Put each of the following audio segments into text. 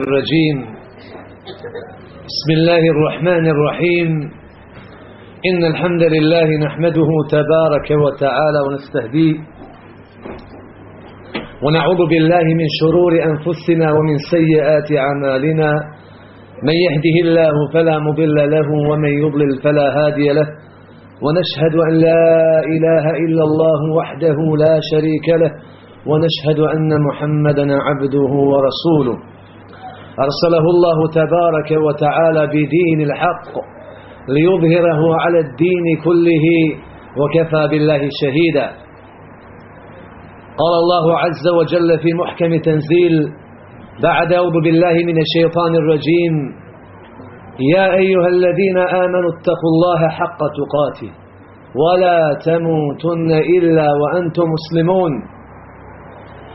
الرجيم. بسم الله الرحمن الرحيم. إن الحمد لله نحمده تبارك وتعالى ونستهديه. ونعوذ بالله من شرور أنفسنا ومن سيئات أعمالنا. من يهده الله فلا مضل له ومن يضلل فلا هادي له. ونشهد أن لا إله إلا الله وحده لا شريك له. ونشهد أن محمدا عبده ورسوله. أرسله الله تبارك وتعالى بدين الحق ليظهره على الدين كله وكفى بالله شهيدا. قال الله عز وجل في محكم تنزيل بعد أعوذ بالله من الشيطان الرجيم يا أيها الذين آمنوا اتقوا الله حق تقاته ولا تموتن إلا وأنتم مسلمون.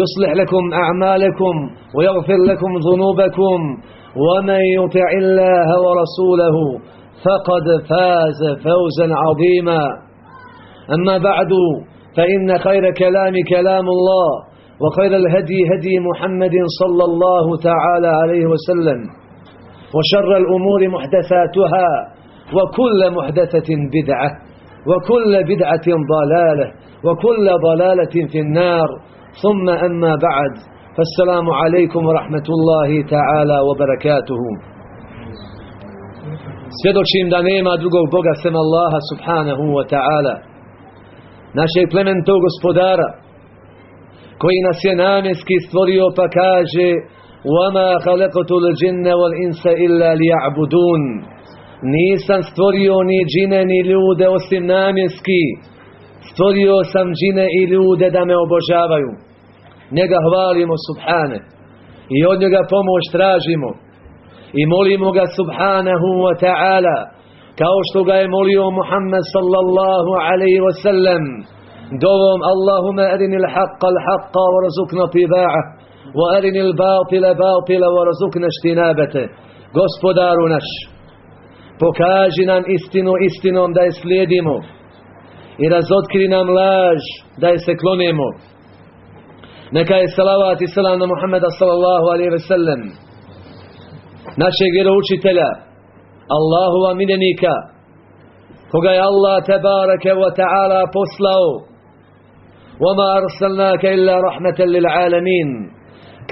يصلح لكم أعمالكم ويغفر لكم ذنوبكم ومن يطع الله ورسوله فقد فاز فوزا عظيما. أما بعد فإن خير كلام كلام الله وخير الهدي هدي محمد صلى الله تعالى عليه وسلم وشر الأمور محدثاتها وكل محدثة بدعة وكل بدعة ضلالة وكل ضلالة في النار. ثم أما بعد فالسلام عليكم ورحمة الله تعالى وبركاته Svjedočim da nema drugog Boga sem Allaha subhanahu wa ta'ala našeg plementog gospodara koji nas je namjenski stvorio pa kaže وَمَا خَلَقْتُ الْجِنَّ وَالْإِنسَ إِلَّا لِيَعْبُدُونَ Nisam stvorio ni džine ni ljude osim namjenski stvorio sam džine i ljude da me obožavaju. Njega hvalimo subhane. I od njega pomoć tražimo. I molimo ga subhanahu wa ta'ala kao što ga je molio Muhammed sallallahu alaihi wa sallam dovom Allahuma arini l-haqqa l-haqqa wa razukna tiba'ah wa arini l-batila batila wa razukna štinabete gospodaru naš pokaži nam istinu istinom da je slijedimo i razotkri nam laž da je se klonimo neka je salavat i salam na Muhammeda sallallahu alaihi ve sellem našeg vjeroučitelja Allahova miljenika koga je Allah tebareke wa ta'ala poslao وَمَا أَرْسَلْنَاكَ إِلَّا رَحْمَةً لِلْعَالَمِينَ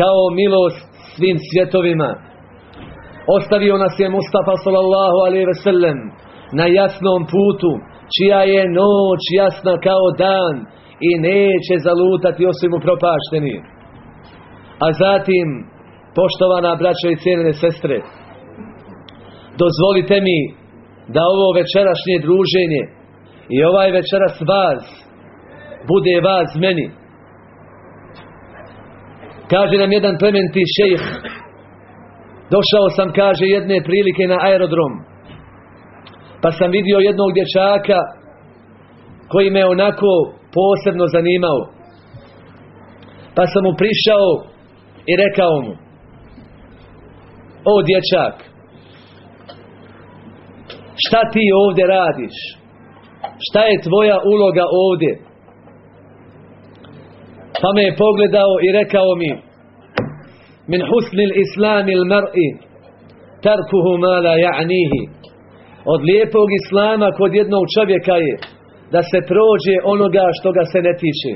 kao milost svim svjetovima ostavio nas je Mustafa sallallahu alaihi ve sellem na jasnom putu čija je noć jasna kao dan i neće zalutati osim upropašteni. A zatim, poštovana braćo i cijenine sestre, dozvolite mi da ovo večerašnje druženje i ovaj večeras vas bude vas meni. Kaže nam jedan plementi šejh, došao sam, kaže, jedne prilike na aerodrom, pa sam vidio jednog dječaka koji me onako posebno zanimao. Pa sam mu prišao i rekao mu O dječak Šta ti ovdje radiš? Šta je tvoja uloga ovdje? Pa me je pogledao i rekao mi Min husnil islamil mar'i Tarkuhu ma la ja'nihi Od lijepog islama kod jednog čovjeka je da se prođe onoga što ga se ne tiče.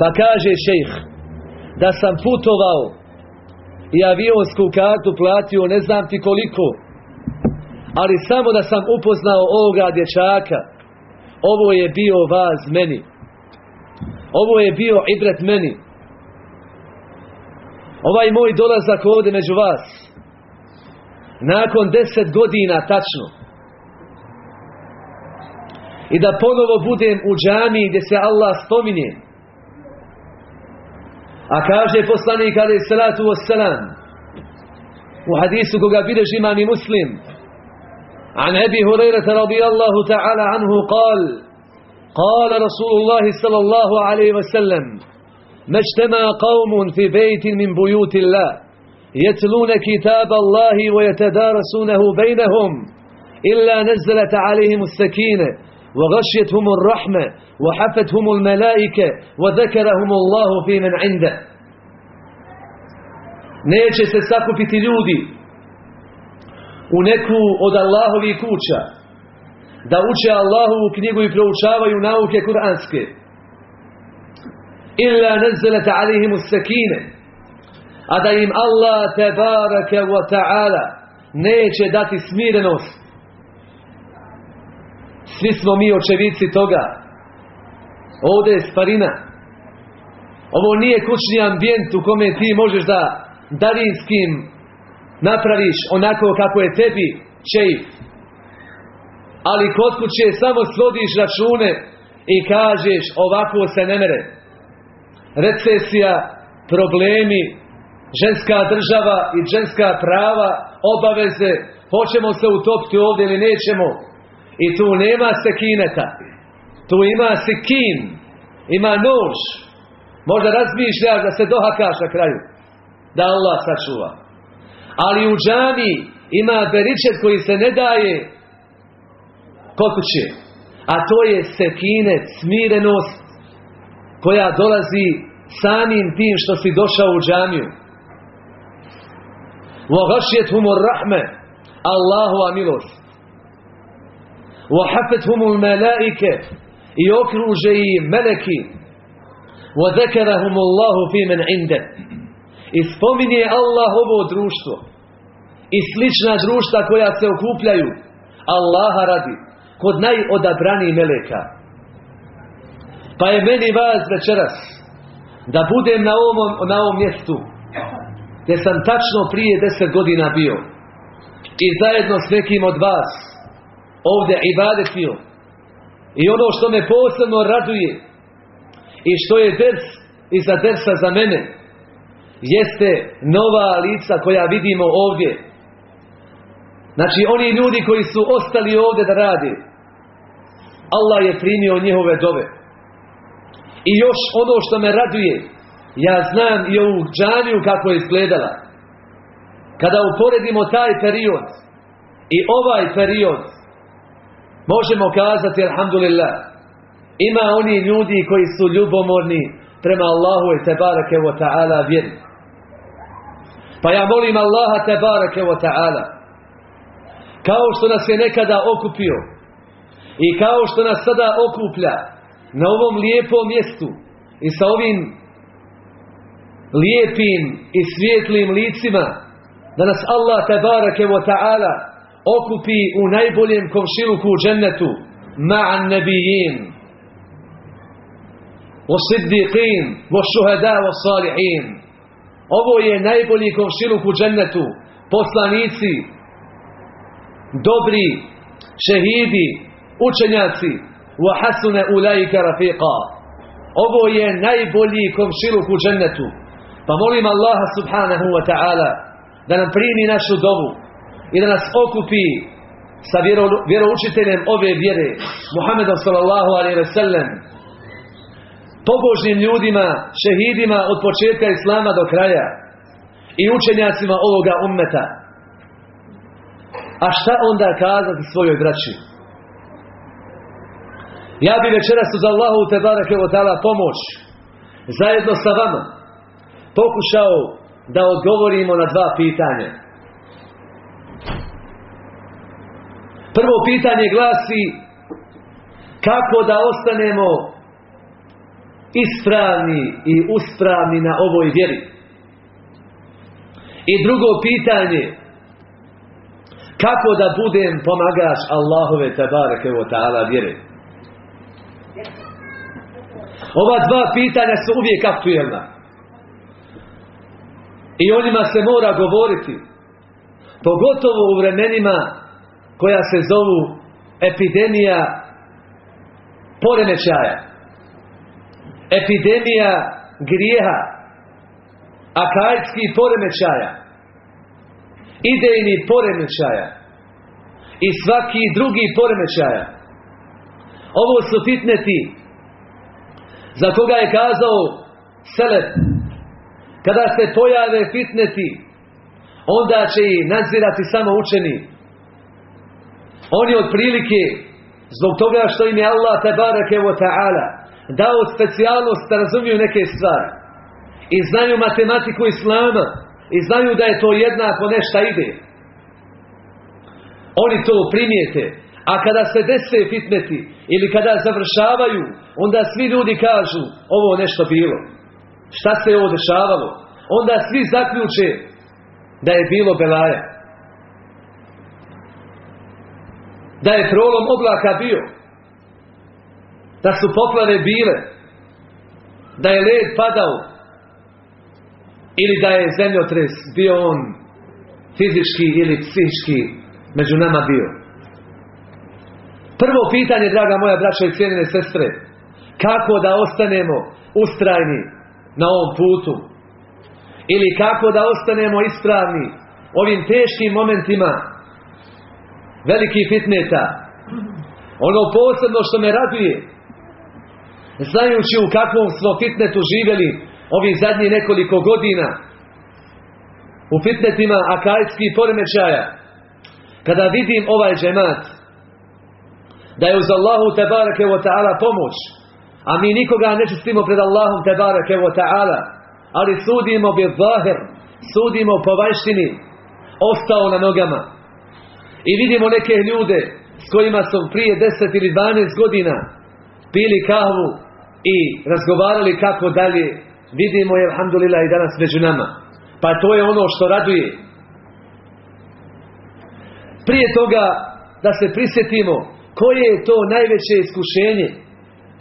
Pa kaže šejh, da sam putovao i avionsku kartu platio ne znam ti koliko, ali samo da sam upoznao ovoga dječaka, ovo je bio vaz meni. Ovo je bio ibret meni. Ovaj moj dolazak ovdje među vas, nakon deset godina tačno, i da ponovo budem u džami gdje se Allah spominje. A kaže poslanik alaih salatu wassalam u hadisu koga bileži imam i muslim عن أبي هريرة رضي الله تعالى عنه قال قال رسول الله صلى الله عليه وسلم ما اجتمع قوم في بيت من بيوت الله يتلون كتاب الله ويتدارسونه بينهم إلا نزلت عليهم السكينة وغشيتهم الرحمة وحفتهم الملائكة وذكرهم الله في من عنده neće se sakupiti ljudi u neku od Allahovih kuća da uče Allahovu knjigu i proučavaju nauke kuranske illa nazalat alihim sakine a da im Allah tebareke wa ta'ala neće dati smirenost svi smo mi očevici toga ovdje je sparina ovo nije kućni ambijent u kome ti možeš da darinskim napraviš onako kako je tebi čejf. Ali kod kuće samo svodiš račune i kažeš ovako se ne mere. Recesija, problemi, ženska država i ženska prava, obaveze, hoćemo se utopiti ovdje ili nećemo. I tu nema sekineta. Tu ima sekin, ima nož. Možda razmišljaš da se dohakaš na kraju da Allah sačuva. Ali u džami ima beričet koji se ne daje kod. A to je sekinet, smirenost koja dolazi samim tim što si došao u džamiju. وغشيتهم الرحمة الله milost. وحفتهم الملائكة i okruže i meleki وذكرهم الله في من عنده i spominje Allah ovo društvo i slična društva koja se okupljaju Allaha radi kod najodabranijih meleka pa je meni vas večeras da budem na ovom, na ovom mjestu gdje sam tačno prije deset godina bio i zajedno s nekim od vas ovdje ibadetio i ono što me posebno raduje i što je ders iza dersa za mene jeste nova lica koja vidimo ovdje. Znači oni ljudi koji su ostali ovdje da radi. Allah je primio njihove dove. I još ono što me raduje, ja znam i ovu džaniju kako je izgledala. Kada uporedimo taj period i ovaj period, možemo kazati, alhamdulillah, ima oni ljudi koji su ljubomorni prema Allahu i tebareke wa ta'ala vjeri. Pa ja molim Allaha tebareke wa ta'ala kao što nas je nekada okupio i kao što nas sada okuplja na ovom lijepom mjestu i sa ovim lijepim i svijetlim licima da nas Allah tabarake wa ta'ala okupi u najboljem komšiluku u džennetu ma'an nebijin wa siddiqin wa šuhada wa salihin. Ovo je najbolji komšiluk u džennetu. Poslanici dobri šehidi učenjaci wa hasune ulajika rafiqa. Ovo je najbolji komšiluk u džennetu. Pa molim Allaha subhanahu wa ta'ala da nam primi našu dovu i da nas okupi sa vjeroučiteljem ove vjere Muhammedom sallallahu alaihi ve sellem pobožnim ljudima, šehidima od početka Islama do kraja i učenjacima ovoga ummeta. A šta onda kazati svojoj braći? Ja bi večeras uz Allahu te barake pomoć zajedno sa vama pokušao da odgovorimo na dva pitanja. Prvo pitanje glasi kako da ostanemo ispravni i uspravni na ovoj vjeri. I drugo pitanje, kako da budem pomagač Allahove tabareke o ta'ala vjere? Ova dva pitanja su uvijek aktuelna. I o njima se mora govoriti. Pogotovo u vremenima koja se zovu epidemija poremećaja epidemija grijeha, akajskih poremećaja idejni poremećaja i svaki drugi poremećaja. Ovo su fitneti za koga je kazao Selef kada se pojave fitneti onda će i nadzirati samo učeni. Oni otprilike zbog toga što im je Allah tabarake wa ta'ala dao specijalnost da razumiju neke stvari i znaju matematiku Islama i znaju da je to jednako nešta ide. Oni to primijete. A kada se dese fitneti ili kada završavaju, onda svi ljudi kažu ovo nešto bilo. Šta se je ovo dešavalo? Onda svi zaključe da je bilo belaja. Da je prolom oblaka bio. Da su poplave bile. Da je led padao. Ili da je zemljotres bio on fizički ili psihički među nama bio. Prvo pitanje, draga moja braća i cijenine sestre, kako da ostanemo ustrajni na ovom putu? Ili kako da ostanemo ispravni ovim teškim momentima velikih fitneta? Ono posebno što me raduje, znajući u kakvom smo fitnetu živjeli ovih zadnjih nekoliko godina, u fitnetima akajskih poremećaja, kada vidim ovaj džemat, da je uz Allahu tebareke wa ta'ala pomoć, a mi nikoga ne čistimo pred Allahom tebareke wa ta'ala, ali sudimo bi zahir, sudimo po vanštini, ostao na nogama. I vidimo neke ljude s kojima su prije 10 ili 12 godina pili kahvu i razgovarali kako dalje, vidimo je, alhamdulillah, i danas među nama. Pa to je ono što raduje. Prije toga da se prisjetimo koje je to najveće iskušenje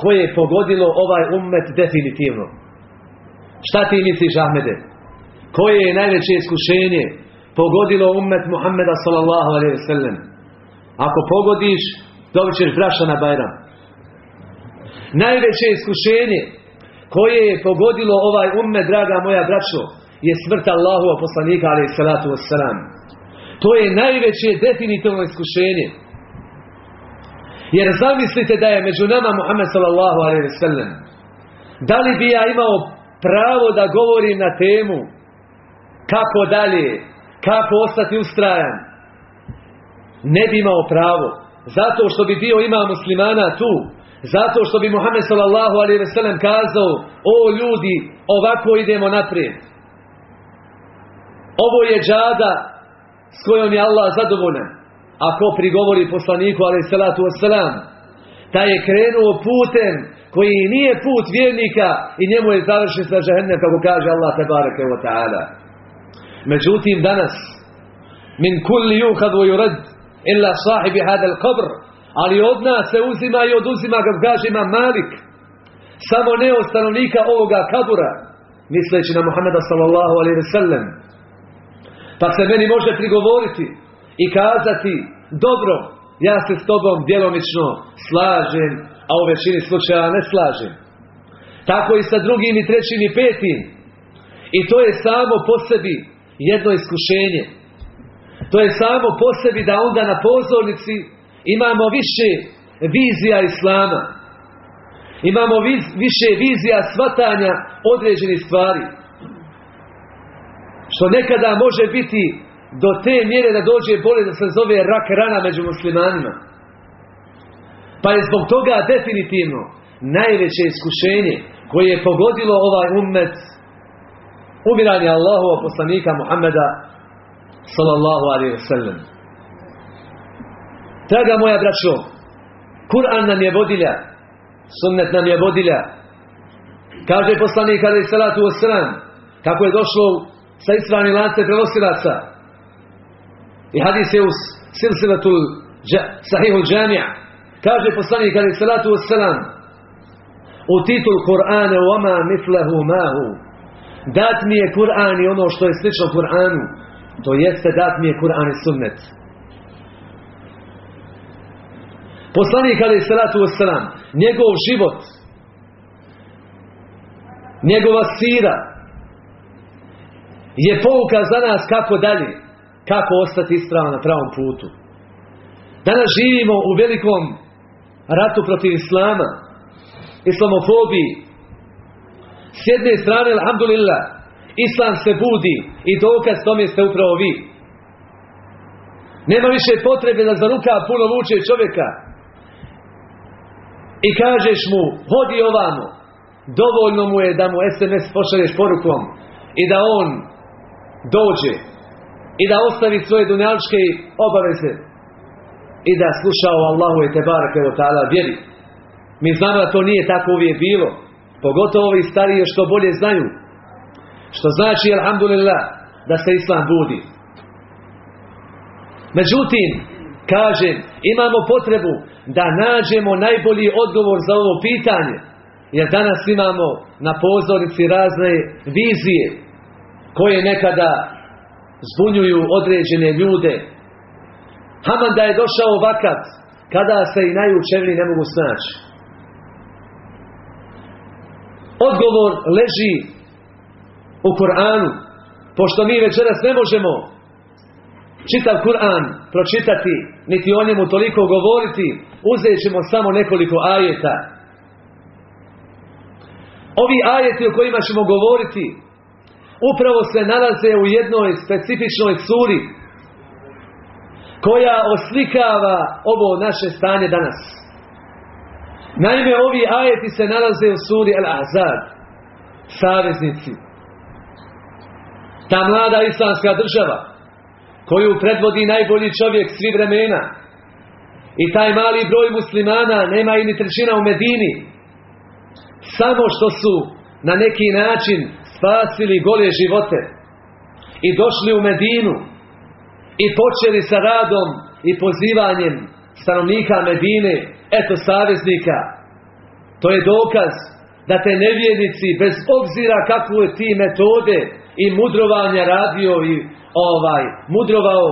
koje je pogodilo ovaj ummet definitivno. Šta ti misliš Ahmede? Koje je najveće iskušenje pogodilo ummet Muhammeda sallallahu alaihi sallam? Ako pogodiš, dobit ćeš braša na Bajram. Najveće iskušenje koje je pogodilo ovaj ummet, draga moja braćo, je smrt Allahu poslanika alaihi salatu wassalam. To je najveće definitivno iskušenje. Jer zamislite da je među nama Muhammed sallallahu alaihi sallam. Da li bi ja imao pravo da govorim na temu kako dalje, kako ostati ustrajan? Ne bi imao pravo. Zato što bi bio ima muslimana tu. Zato što bi Muhammed sallallahu alaihi sallam kazao o ljudi, ovako idemo naprijed. Ovo je džada s kojom je Allah zadovoljan. Ako prigovori poslaniku alaih salatu wasalam, da je krenuo putem koji nije put vjernika i njemu je završen sa žahennem kako kaže Allah tebareke wa ta'ala. Međutim danas min kulli wa yurad illa sahibi hada al-qabr ali od nas se uzima i oduzima kako kaže ima Malik samo ne od stanovnika ovoga kabura misleći na Muhammeda sallallahu alaihi wa sallam pa se meni može prigovoriti i kazati, dobro, ja se s tobom djelomično slažem, a u većini slučaja ne slažem. Tako i sa drugim i trećim i petim. I to je samo po sebi jedno iskušenje. To je samo po sebi da onda na pozornici imamo više vizija Islama. Imamo više vizija svatanja određenih stvari. Što nekada može biti do te mjere da dođe bolje da se zove rak rana među muslimanima. Pa je zbog toga definitivno najveće iskušenje koje je pogodilo ovaj ummet umiranje Allahova poslanika Muhammeda sallallahu alaihi sallam. Draga moja braćo, Kur'an nam je vodilja, sunnet nam je vodilja. Kaže poslanik alaihi salatu wa sallam, kako je došlo sa ispravni lance prenosilaca. I hadis je u silsilatul sahihul džamija. Kaže poslanik ali salatu wassalam u titul u ama miflehu mahu dat mi je Kur'an i ono što je slično Kur'anu to jeste dat mi je Kur'an i sunnet poslanik ali salatu wassalam njegov život njegova sira je pouka za nas kako dalje. Kako ostati ispravan na pravom putu. Danas živimo u velikom ratu protiv Islama, islamofobiji. S jedne strane, alhamdulillah, Islam se budi i dokaz tome ste upravo vi. Nema više potrebe da za ruka puno vuče čovjeka i kažeš mu, hodi ovamo. Dovoljno mu je da mu SMS pošalješ porukom i da on dođe i da ostavi svoje dunjalčke obaveze i da sluša o Allahu i Tebarake o ta'ala vjeri. Mi znamo da to nije tako uvijek bilo. Pogotovo ovi stariji što bolje znaju. Što znači, alhamdulillah, da se Islam budi. Međutim, kažem, imamo potrebu da nađemo najbolji odgovor za ovo pitanje. Jer danas imamo na pozornici razne vizije koje nekada zbunjuju određene ljude. Haman da je došao vakat kada se i najučevniji ne mogu snaći. Odgovor leži u Kur'anu. Pošto mi večeras ne možemo čitav Kur'an pročitati, niti o njemu toliko govoriti, uzet ćemo samo nekoliko ajeta. Ovi ajeti o kojima ćemo govoriti upravo se nalaze u jednoj specifičnoj suri koja oslikava ovo naše stanje danas. Naime, ovi ajeti se nalaze u suri Al-Azad, saveznici. Ta mlada islamska država, koju predvodi najbolji čovjek svi vremena, i taj mali broj muslimana nema i ni trećina u Medini, samo što su na neki način spasili gole živote i došli u Medinu i počeli sa radom i pozivanjem stanovnika Medine, eto saveznika. To je dokaz da te nevjernici, bez obzira kakvu je ti metode i mudrovanja radio i ovaj, mudrovao,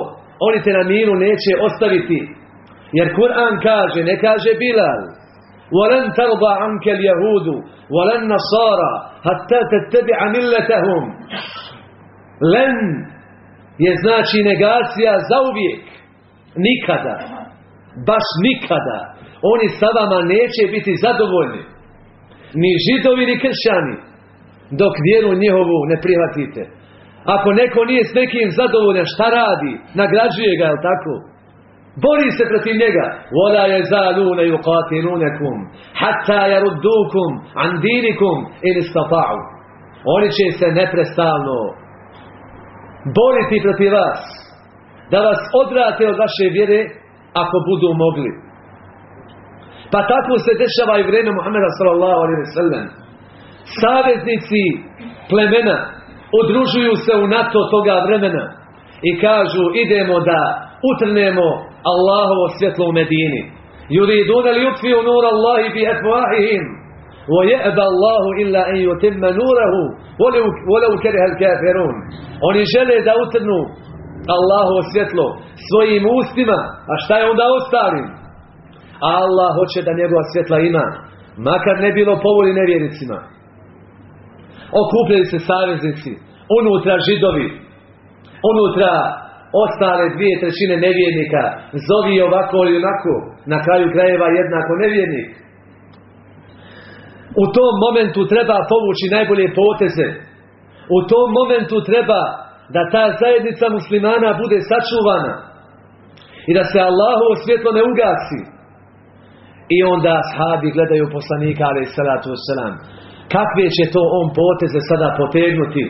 oni te na miru neće ostaviti. Jer Kur'an kaže, ne kaže Bilal, وَلَنْ تَرْضَ عَنْكَ الْيَهُودُ وَلَنْ نَصَارَ حَتَّى تَتَّبِعَ مِلَّتَهُمْ لَنْ je znači negacija za uvijek. Nikada. Baš nikada. Oni sa vama neće biti zadovoljni. Ni židovi, ni kršćani. Dok vjeru njihovu ne prihvatite. Ako neko nije s nekim zadovoljan, šta radi? Nagrađuje ga, je tako? Bori se protiv njega. Vola je zalune yuqatilunakum hatta yaruddukum an dinikum in istata'u. Oni će se neprestalno boriti protiv vas. Da vas odrate od vaše vjere ako budu mogli. Pa tako se dešava i vrijeme Muhammeda sallallahu alaihi wa sallam. Saveznici plemena udružuju se u NATO toga vremena i kažu idemo da utrnemo Allahovo svjetlo u Medini. Yuridun li yutfiu nura Allahi bi afwahihim. Wa ya'ba Allahu illa an yutimma nurahu walau kariha kafirun. Oni žele da utrnu Allahovo svjetlo svojim ustima, a šta je onda ostalim? Allah hoće da njegova svjetla ima, makar ne bilo povoli nevjericima. Okupljaju se saveznici, unutra židovi, unutra ostale dvije trećine nevjernika, zovi ovako ili onako, na kraju krajeva jednako nevjernik. U tom momentu treba povući najbolje poteze. U tom momentu treba da ta zajednica muslimana bude sačuvana. I da se Allahu svjetlo ne ugasi. I onda sahabi gledaju poslanika ali salatu wasalam. Kakve će to on poteze sada potegnuti?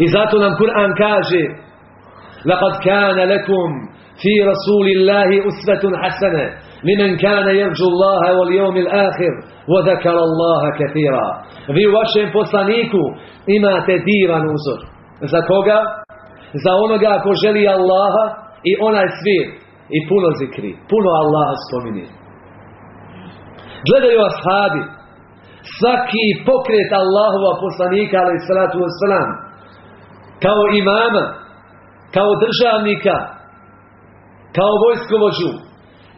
I zato nam Kur'an kaže لَقَدْ كَانَ لَكُمْ فِي رَسُولِ اللَّهِ أُسْوَةٌ حَسَنَةٌ لمن كان يرجو الله واليوم الآخر وذكر الله كثيرا vi u vašem poslaniku imate divan uzor za koga? za onoga ko želi Allaha i onaj svijet i puno zikri puno Allaha spominje gledaju ashabi svaki pokret Allahova poslanika ali salatu wasalam kao imama kao državnika kao vojskovođu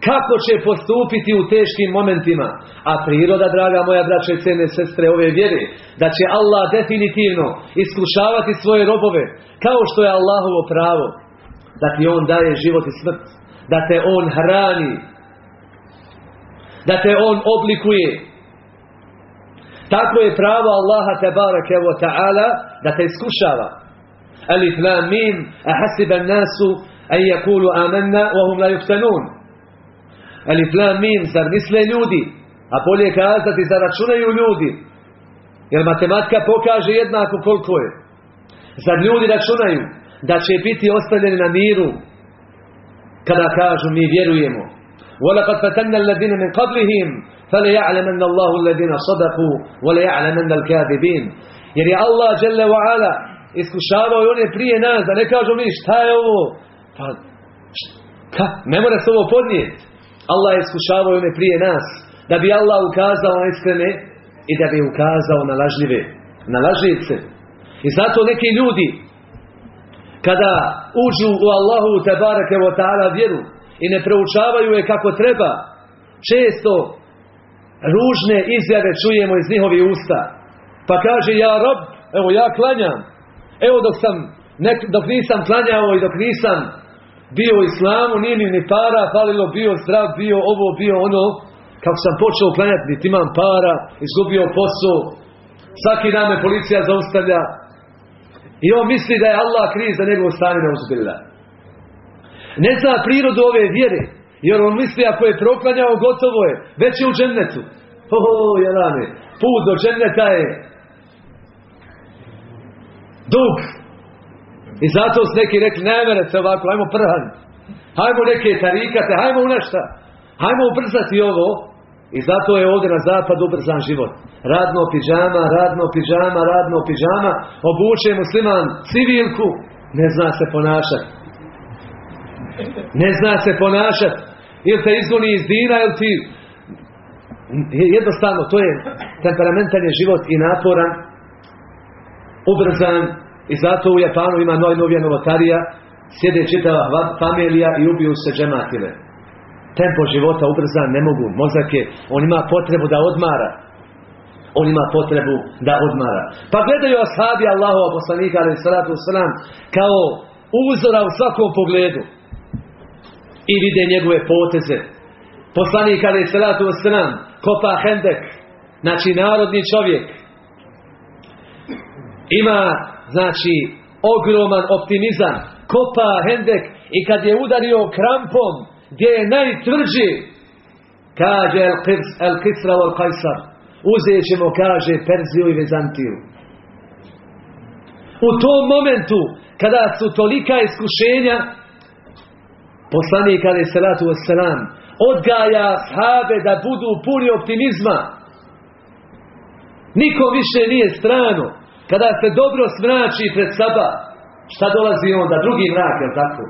kako će postupiti u teškim momentima. A priroda, draga moja braća i cene sestre ove vjere, da će Allah definitivno iskušavati svoje robove, kao što je Allahovo pravo, da ti On daje život i smrt, da te On hrani, da te On oblikuje. Tako je pravo Allaha wa ta'ala da te iskušava. Lam mim, ahasiba nasu an yakulu amanna wa hum la yuftanun. Alif lam mim, zar misle ljudi, a bolje kazati zar računaju ljudi. Jer matematika pokaže jednako koliko je. Zar ljudi računaju da će biti ostavljeni na miru kada kažu mi vjerujemo. ولقد فتنا الذين من قبلهم فليعلمن الله الذين صدقوا وليعلمن الكاذبين jer je Allah dželle wa ala iskušavao i one prije nas da ne kažu mi šta je ovo pa ka, ne mora se ovo podnijeti Allah je iskušavao i one prije nas da bi Allah ukazao na iskrene i da bi ukazao na lažljive na lažljivce i zato neki ljudi kada uđu u Allahu tebareke wa ta'ala vjeru i ne proučavaju je kako treba, često ružne izjave čujemo iz njihovi usta. Pa kaže, ja rob, evo ja klanjam. Evo dok sam, nek, dok nisam klanjao i dok nisam bio u islamu, nije mi ni para, falilo, bio zdrav, bio ovo, bio ono. Kako sam počeo klanjati, niti imam para, izgubio posao, svaki dan me policija zaustavlja. I on misli da je Allah kriv za njegovo stanje na uzbilja. Ne zna prirodu ove vjere. Jer on misli ako je proklanjao gotovo je. Već je u džennetu. Oh, jelane. Put do dženneta je dug. I zato su neki rekli, ne mene se ovako, hajmo prhan. Hajmo neke tarikate, hajmo u nešto. Hajmo ubrzati ovo. I zato je ovdje na zapad ubrzan život. Radno piđama, radno piđama, radno piđama. Obuče musliman civilku. Ne zna se ponašati. Ne zna se ponašati. Ili te izgoni iz dina, ili ti... Jednostavno, to je temperamentan je život i naporan, ubrzan, i zato u Japanu ima najnovija novotarija, sjede čitava familija i ubiju se džematile. Tempo života ubrzan, ne mogu, mozak je, on ima potrebu da odmara. On ima potrebu da odmara. Pa gledaju ashabi Allahova poslanika, ali salatu wasalam, kao uzora u svakom pogledu i vide njegove poteze. Poslanik ali salatu wasalam, kopa hendek, znači narodni čovjek, ima, znači, ogroman optimizam, kopa hendek i kad je udario krampom, gdje je najtvrđi, kaže El, Qirs, Kisra al Kajsar, uzet ćemo, kaže, Perziju i Vizantiju. U tom momentu, kada su tolika iskušenja, poslanik ali salatu wasalam odgaja sahabe da budu puni optimizma. Niko više nije strano kada se dobro smrači pred saba šta dolazi onda? Drugi mrak je tako?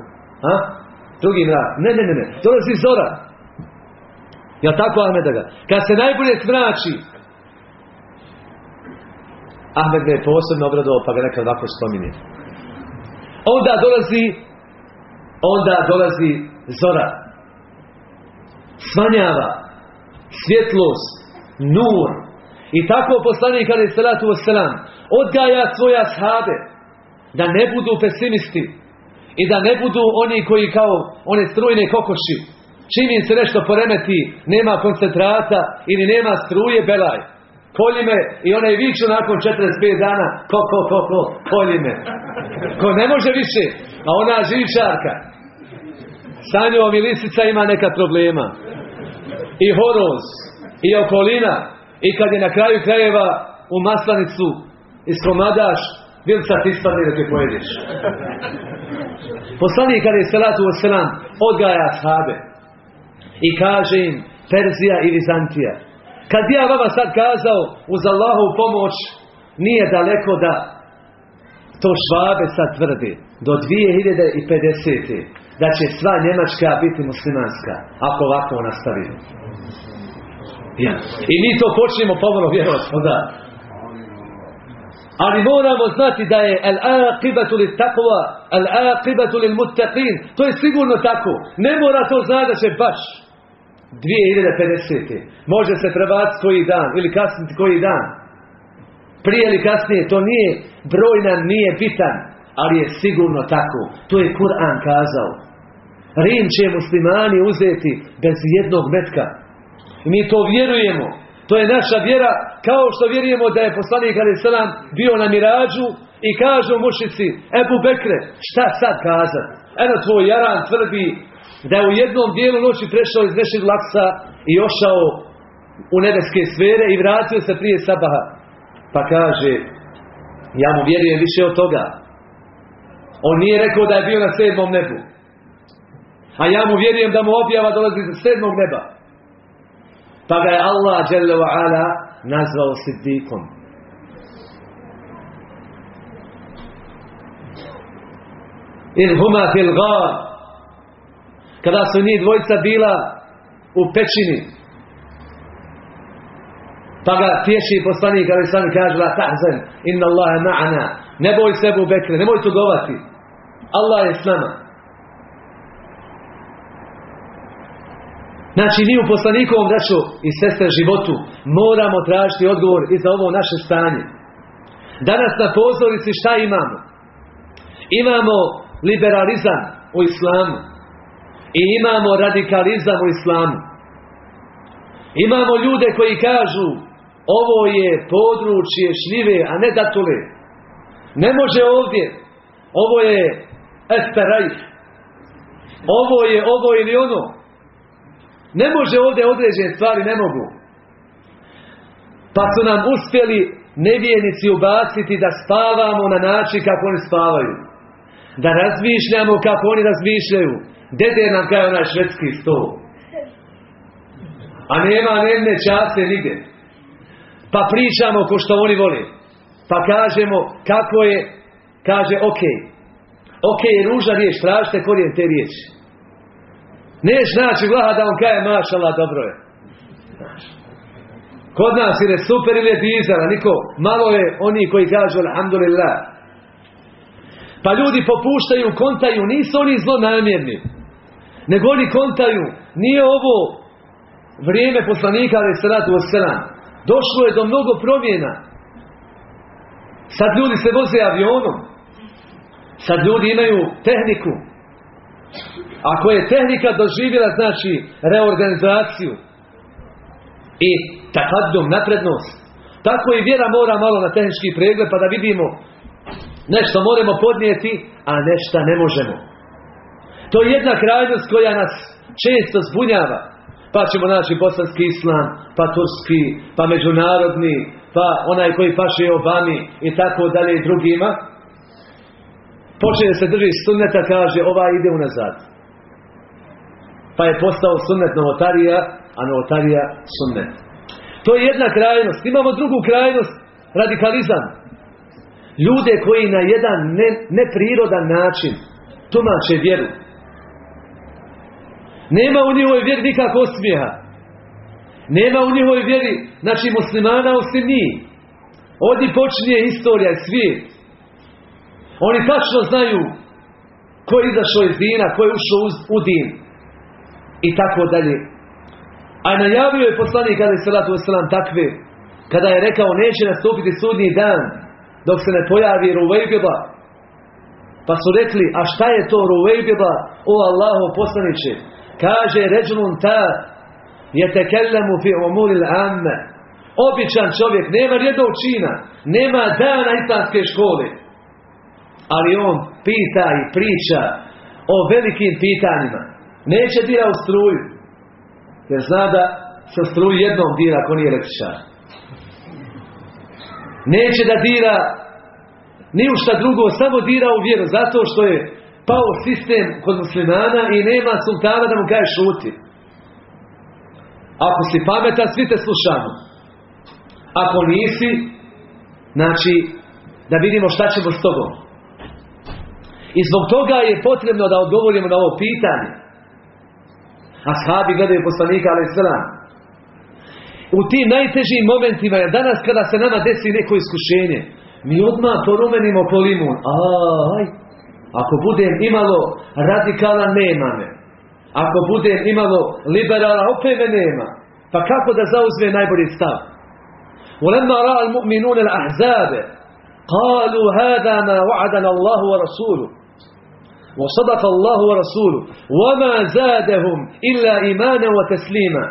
Drugi mrak. Ne ne ne ne. Dolazi zora. Je tako Ahmedaga kad se najbolje smrači Ahmed me je posebno obradovao pa ga nekad ovako spominje. Onda dolazi onda dolazi zora. Svanjava svjetlost, nur. I tako poslanik ali salatu wasalam odgaja svoja sahabe da ne budu pesimisti i da ne budu oni koji kao one strujne kokoši. Čim im se nešto poremeti, nema koncentrata ili nema struje, belaj. Kolji me i onaj viču nakon 45 dana, ko, ko, ko, ko, kolji me. Ko ne može više, a ona živčarka, sa njom i lisica ima neka problema. I horoz, i okolina, i kad je na kraju krajeva u maslanicu iskomadaš, vilca ti spadne da te pojedeš. Poslanik kada je salatu wasalam odgaja sahabe i kaže im Perzija i Vizantija. Kad bi ja vama sad kazao uz Allahu pomoć nije daleko da to švabe sad tvrdi do 2050 da će sva Njemačka biti muslimanska ako ovako nastavi. Ja. I mi to počnemo pomalo vjerovati onda. Ali moramo znati da je al aqibatu lit taqwa, al aqibatu lil muttaqin. To je sigurno tako. Ne mora to znati da će baš. 2050. Može se prebaciti koji dan ili kasniti koji dan. Prije ili kasnije, to nije, broj nam nije bitan, ali je sigurno tako. To je Kur'an kazao. Rim će muslimani uzeti bez jednog metka. I mi to vjerujemo. To je naša vjera, kao što vjerujemo da je poslanik Salam bio na mirađu i kažu mušici, Ebu Bekre, šta sad kazat? Eno tvoj jaran tvrdi da je u jednom dijelu noći prešao iz Nešid Laksa i ošao u nebeske sfere i vratio se prije sabaha. Pa kaže, ja mu vjerujem više od toga. On nije rekao da je bio na sedmom nebu. A ja mu vjerujem da mu objava dolazi iz sedmog neba. Pa ga je Allah ala nazvao siddikom. In huma fil gar. Kada su njih dvojica bila u pećini. Pa ga tješi poslanik, ali sam kaže, la tahzan, inna Allahe ma'ana. Ne boj sebu Bekre, nemoj tugovati. Allah je s nama. Znači mi u poslanikovom braću i sestre životu moramo tražiti odgovor i za ovo naše stanje. Danas na pozorici šta imamo? Imamo liberalizam u islamu i imamo radikalizam u islamu. Imamo ljude koji kažu ovo je područje šljive, a ne datule. Ne može ovdje. Ovo je esperaj. Ovo je ovo ili ono. Ne može ovdje određene stvari, ne mogu. Pa su nam uspjeli nevijenici ubaciti da spavamo na način kako oni spavaju. Da razmišljamo kako oni razmišljaju. Dede nam kao onaj švedski stol. A nema nemne časte nigdje. Pa pričamo ko što oni vole. Pa kažemo kako je, kaže ok. Ok je ruža riječ, tražite korijen te riječi. Ne znači vlaha da on kaje mašala, dobro je. Kod nas je super ili je dizala, niko, malo je oni koji kažu alhamdulillah. Pa ljudi popuštaju, kontaju, nisu oni zlonamjerni. Nego oni kontaju, nije ovo vrijeme poslanika ali se ratu Došlo je do mnogo promjena. Sad ljudi se voze avionom. Sad ljudi imaju tehniku. Ako je tehnika doživjela znači reorganizaciju i takadom, naprednost, tako i vjera mora malo na tehnički pregled pa da vidimo nešto moramo podnijeti, a nešto ne možemo. To je jedna krajnost koja nas često zbunjava. Pa ćemo naći bosanski islam, pa turski, pa međunarodni, pa onaj koji paše Obami i tako dalje i drugima. Počne se drži sunneta, kaže ovaj ide unazad. Pa je postao sunnet novotarija, a novotarija sunnet. To je jedna krajnost. Imamo drugu krajnost, radikalizam. Ljude koji na jedan neprirodan način tumače vjeru. Nema u njihovoj vjeri nikak osmijeha. Nema u njihovoj vjeri, znači muslimana osim njih. Ovdje počinje istorija i svijet. Oni tačno znaju ko je izašao iz dina, ko je ušao u din. I tako dalje. A najavio je poslanik kada je salatu wasalam takve, kada je rekao neće nastupiti sudnji dan, dok se ne pojavi Ruvejbeba. Pa su rekli, a šta je to Ruvejbeba, o Allahu poslaniće? Kaže, ređunun ta, je tekellemu fi umuril amme. Običan čovjek, nema jednog čina, nema dana islamske škole. Ali on pita i priča o velikim pitanjima. Neće dira u struju. Jer zna da se struju jednom dira ako nije električar. Neće da dira ni u šta drugo, samo dira u vjeru. Zato što je pao sistem kod muslimana i nema sultana da mu kaže šuti. Ako si pametan, svi te slušamo. Ako nisi, znači, da vidimo šta ćemo s tobom. I zbog toga je potrebno da odgovorimo na ovo pitanje. Ashabi gledaju poslanika, ali sram. U tim najtežim momentima, jer danas kada se nama desi neko iskušenje, mi odmah porumenimo po limun. Aj, ako budem imalo radikalan, nema me. Ako bude imalo liberala, opet me nema. Pa kako da zauzme najbolji stav? ولما رأى المؤمنون الأحزاب قالوا هذا ما وعدنا الله ورسوله وصدق الله ورسوله وما زادهم إلا إيمانا وتسليما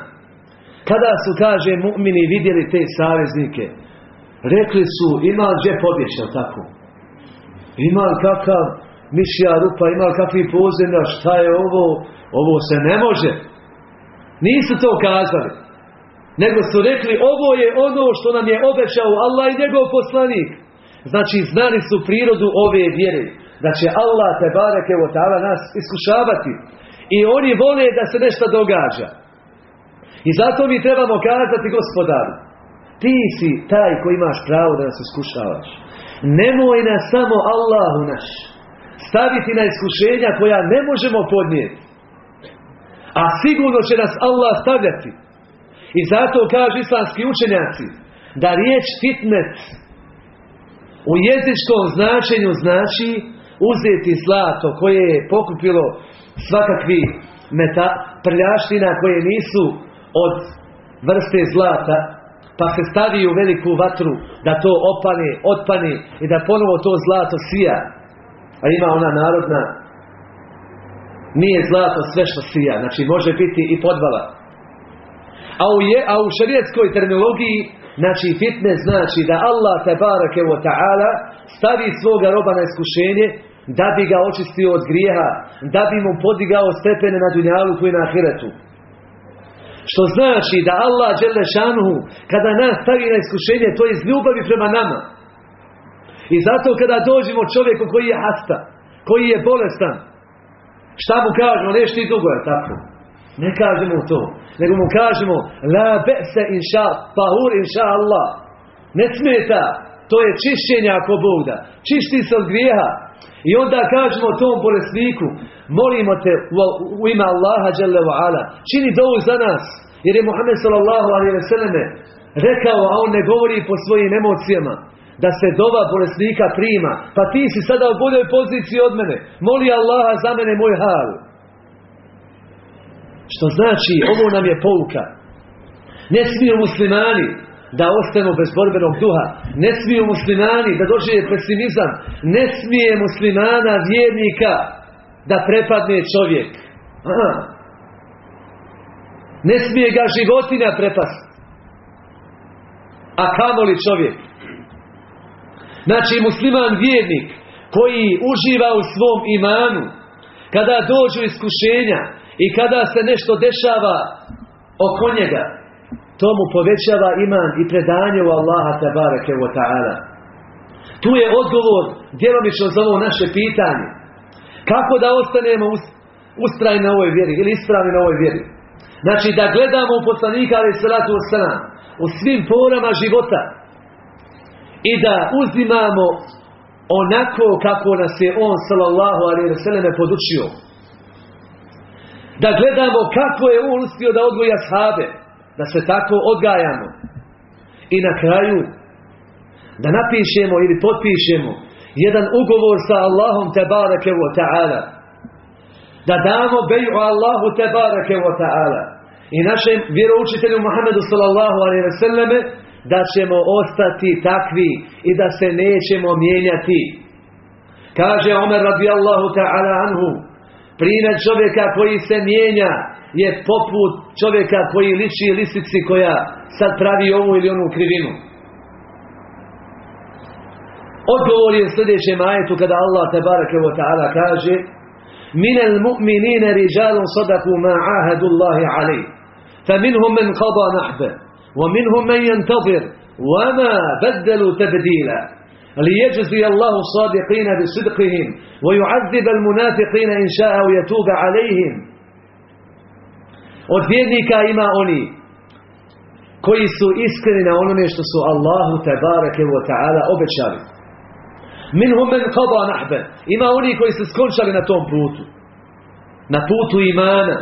kada su, kaže, mu'mini vidjeli te saveznike, rekli su, ima gdje pobješao tako? Ima kakav mišja rupa, ima kakvi pozemlja, šta je ovo? Ovo se ne može. Nisu to kazali. Nego su rekli, ovo je ono što nam je obećao Allah i njegov poslanik. Znači, znali su prirodu ove vjere. Da će Allah te bareke o nas iskušavati. I oni vole da se nešto događa. I zato mi trebamo kazati gospodaru. Ti si taj koji imaš pravo da nas iskušavaš. Nemoj nas samo Allahu naš staviti na iskušenja koja ne možemo podnijeti. A sigurno će nas Allah stavljati. I zato kažu islamski učenjaci da riječ fitnet u jezičkom značenju znači uzeti zlato koje je pokupilo svakakvi meta, prljaština koje nisu od vrste zlata pa se stavi u veliku vatru da to opane, otpane i da ponovo to zlato sija. A ima ona narodna nije zlato sve što sija, znači može biti i podvala. A u, je, a u šarijetskoj terminologiji, znači fitne znači da Allah te barake wa ta'ala stavi svoga roba na iskušenje da bi ga očistio od grijeha, da bi mu podigao stepene na dunjalu i na ahiretu. Što znači da Allah šanuhu kada nas stavi na iskušenje, to je iz ljubavi prema nama. I zato kada dođemo čovjeku koji je hasta, koji je bolestan, šta mu kažemo, neš ti dugo je tako. Ne kažemo to, nego mu kažemo la be'se inša, pahur inša Allah. Ne smeta, to je čišćenje ako Bog da. Čišti se od grijeha. I onda kažemo tom bolesniku, molimo te u ime Allaha ala, čini dovu za nas. Jer je Muhammed sallallahu alaihi ve selleme rekao, a on ne govori po svojim emocijama, da se dova bolesnika prima. Pa ti si sada u boljoj poziciji od mene. Moli Allaha za mene moj hal. Što znači, ovo nam je pouka. Ne smiju muslimani da ostanu bez borbenog duha. Ne smiju muslimani da dođe pesimizam. Ne smije muslimana vjernika da prepadne čovjek. Ne smije ga životinja prepast. A kamoli čovjek. Znači musliman vjernik koji uživa u svom imanu, kada dođu iskušenja i kada se nešto dešava oko njega, to mu povećava iman i predanje u Allaha tabarake wa ta'ala. Tu je odgovor djelomično za ovo naše pitanje. Kako da ostanemo ustrajni na ovoj vjeri ili ispravni na ovoj vjeri? Znači da gledamo u poslanika ali salatu u svim porama života i da uzimamo onako kako nas je on sallallahu alaihi podučio. Da gledamo kako je on uspio da odgoja sahabe, da se tako odgajamo. I na kraju da napišemo ili potpišemo jedan ugovor sa Allahom tebareke wa ta'ala. Da damo beju Allahu tebareke wa ta'ala. I našem vjeroučitelju Muhammedu sallallahu alaihi selleme da ćemo ostati takvi i da se nećemo mijenjati. Kaže Omer radijallahu ta'ala anhu, primjer čovjeka koji se mijenja je poput čovjeka koji liči lisici koja sad pravi ovu ili onu krivinu. Odgovor je u sljedećem ajetu kada Allah tabaraka wa ta'ala kaže من المؤمنين رجال صدقوا ما عاهدوا الله عليه فمنهم من قضى نحبه ومنهم من ينتظر وما بدلوا تبديلا ليجزي الله الصادقين بصدقهم ويعذب المنافقين إن شاء ويتوب عليهم Od vjernika ima oni koji su iskreni na onome što su Allahu tabarake wa ta'ala obećali. Minhum men qada nahbe. Ima oni koji su skončali na tom putu. Na putu imana.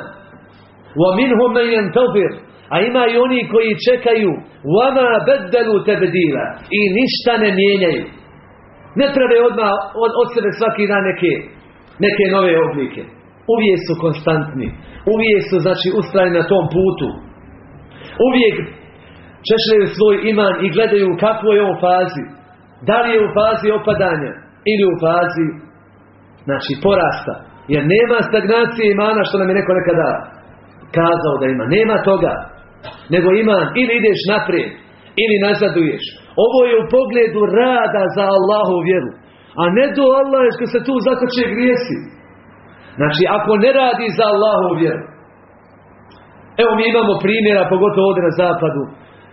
Wa minhum men yantazir. A ima i oni koji čekaju وَمَا بَدَّلُوا تَبْدِيلًا I ništa ne mijenjaju. Ne prave odmah od, od sebe svaki dan neke, neke nove oblike. uvijek su konstantni, uvijek su znači ustrajni na tom putu. Uvijek češljaju svoj iman i gledaju u kakvoj je on fazi. Da li je u fazi opadanja ili u fazi znači porasta. Jer nema stagnacije imana što nam je neko nekada kazao da ima. Nema toga. Nego iman ili ideš naprijed ili nazaduješ. Ovo je u pogledu rada za Allahu vjeru. A ne do Allah što se tu zakoče grijesi. Znači, ako ne radi za Allahu vjeru. Evo mi imamo primjera, pogotovo ovdje na zapadu.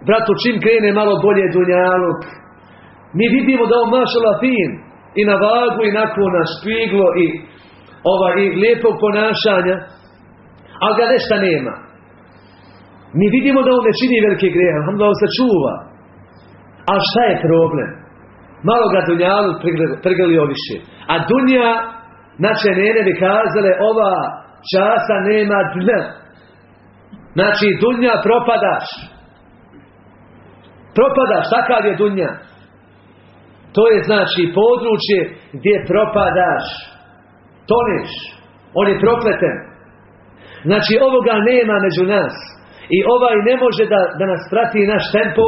Brato, čim krene malo bolje dunjaluk, mi vidimo da on mašala fin i na vagu i nakon na špiglo i, ova, i lijepog ponašanja, ali ga nešta nema. Mi vidimo da on ne čini velike grehe, on se čuva. A šta je problem? Malo ga dunjalu prigrlio više. A dunja, naše nene bi kazale, ova časa nema dna. Znači, dunja propadaš. Propadaš, takav je dunja. To je znači područje gdje propadaš. Toneš. On je prokleten. Znači, ovoga nema među nas. I ovaj ne može da, da nas prati naš tempo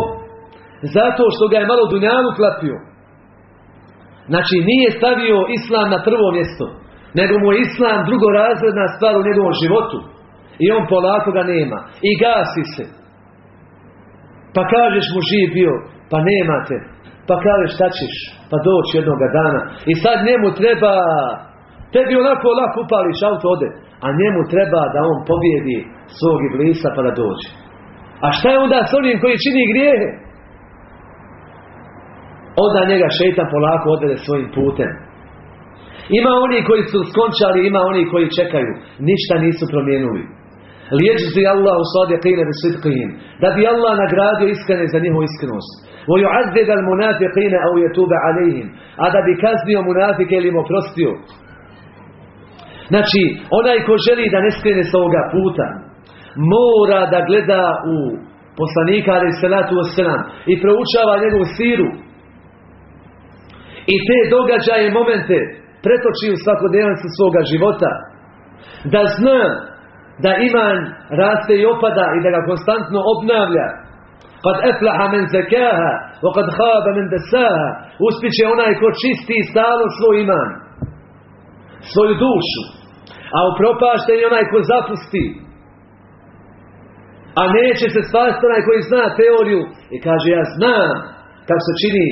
zato što ga je malo dunjalu klapio. Znači nije stavio islam na prvo mjesto, nego mu je islam drugorazredna stvar u njegovom životu. I on polako ga nema. I gasi se. Pa kažeš mu živ bio, pa nemate. Pa kažeš šta ćeš, pa doći jednoga dana. I sad njemu treba, tebi onako lako upališ auto ode, a njemu treba da on pobjedi svog iblisa pa da dođe. A šta je onda s onim koji čini grijehe? onda njega šeitan polako odvede svojim putem. Ima oni koji su skončali, ima oni koji čekaju. Ništa nisu promijenili. Liječzi Allah u sadiqine bi sidqihim. Da bi Allah nagradio iskrene za njihovu iskrenost. Wa dal al munafiqine au yatuba alejhim. A da bi kaznio munafike ili im oprostio. Znači, onaj ko želi da ne skrene s ovoga puta, mora da gleda u poslanika ali salatu wasalam i proučava njegovu siru i te događaje momente pretoči u svakodnevnicu svoga života. Da zna da iman raste i opada i da ga konstantno obnavlja. Kad eflaha men zekaha wa kad haba men desaha uspiće onaj ko čisti stalo svoj iman svoju dušu. A upropašten je onaj ko zapusti. A neće se spasti onaj koji zna teoriju i kaže ja znam kako se čini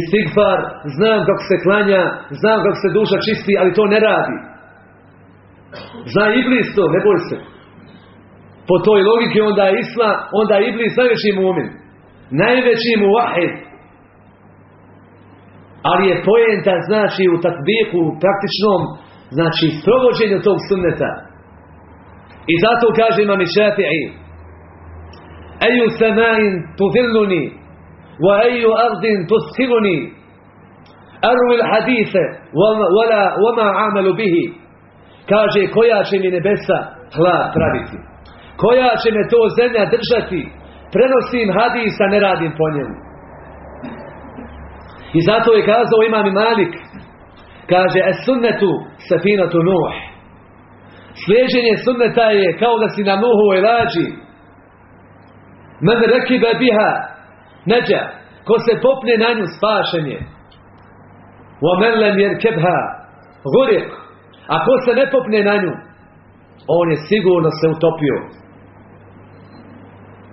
istigfar, znam kako se klanja, znam kako se duša čisti, ali to ne radi. Zna Iblis to, ne boj se. Po toj logiki onda je Isla, onda je Iblis najveći mumin. Najveći muahid. Ali je pojenta, znači, u takbiku, u praktičnom, znači, sprovođenju tog sunneta. I zato kaže imam i šafi'i, Eju samain tuzilluni, وأي أرض تسخرني أروي الحديث ولا وما عمل به kaže koja će mi nebesa hlad praviti koja će me to zemlja držati prenosim hadisa ne radim po njemu i zato je kazao imam i Malik kaže es sunnetu safinatu nuh slijeđenje sunneta je kao da si na nuhu i lađi men rekibe biha neđa, ko se popne na nju spašen je. وَمَنْ لَمْ يَرْكَبْهَا غُرِقْ A ko se ne popne na nju, on je sigurno se utopio.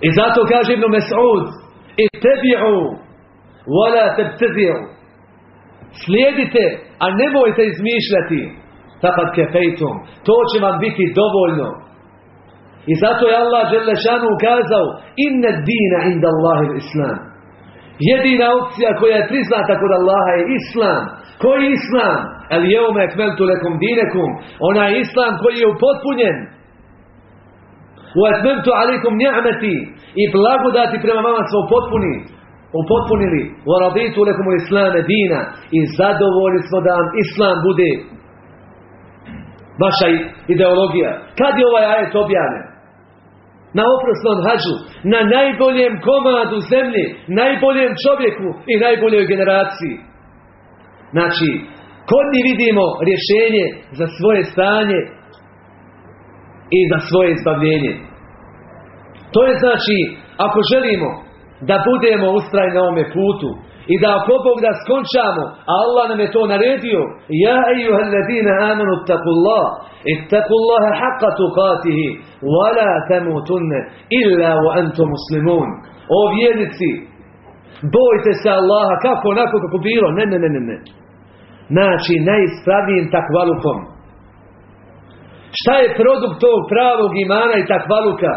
I zato kaže Ibn Mes'ud, اتبعوا ولا تبتدعوا Slijedite, a nemojte izmišljati. Tapat kefejtum. To će vam biti dovoljno. I zato je Allah Đelešanu ukazao inna dina inda Allahi islam. Jedina opcija koja je priznata kod Allaha je islam. Koji islam? El jeume ekmeltu lekum dinekum. Onaj islam koji je upotpunjen. U etmemtu alikum nja'meti. I blagodati prema vama su upotpuni. Upotpunili. U raditu lekum islame dina. I zadovoljni smo da vam islam bude vaša ideologija. Kad je ovaj ajet objavljen? Na oprosnom hađu, na najboljem komadu zemlji, najboljem čovjeku i najboljoj generaciji. Znači, kod mi vidimo rješenje za svoje stanje i za svoje izbavljenje. To je znači, ako želimo da budemo ustrajni na ovome putu i da ako Bog da skončamo, a Allah nam je to naredio, ja ejuhel ladina amanu takullah, ittakullaha haqqa tukatihi, wala tamutunne illa wa antum muslimun. O vjernici, bojte se Allaha, kako onako kako bilo, ne, ne, ne, ne, ne. Znači, najispravnijim takvalukom. Šta je produkt tog pravog imana i takvaluka?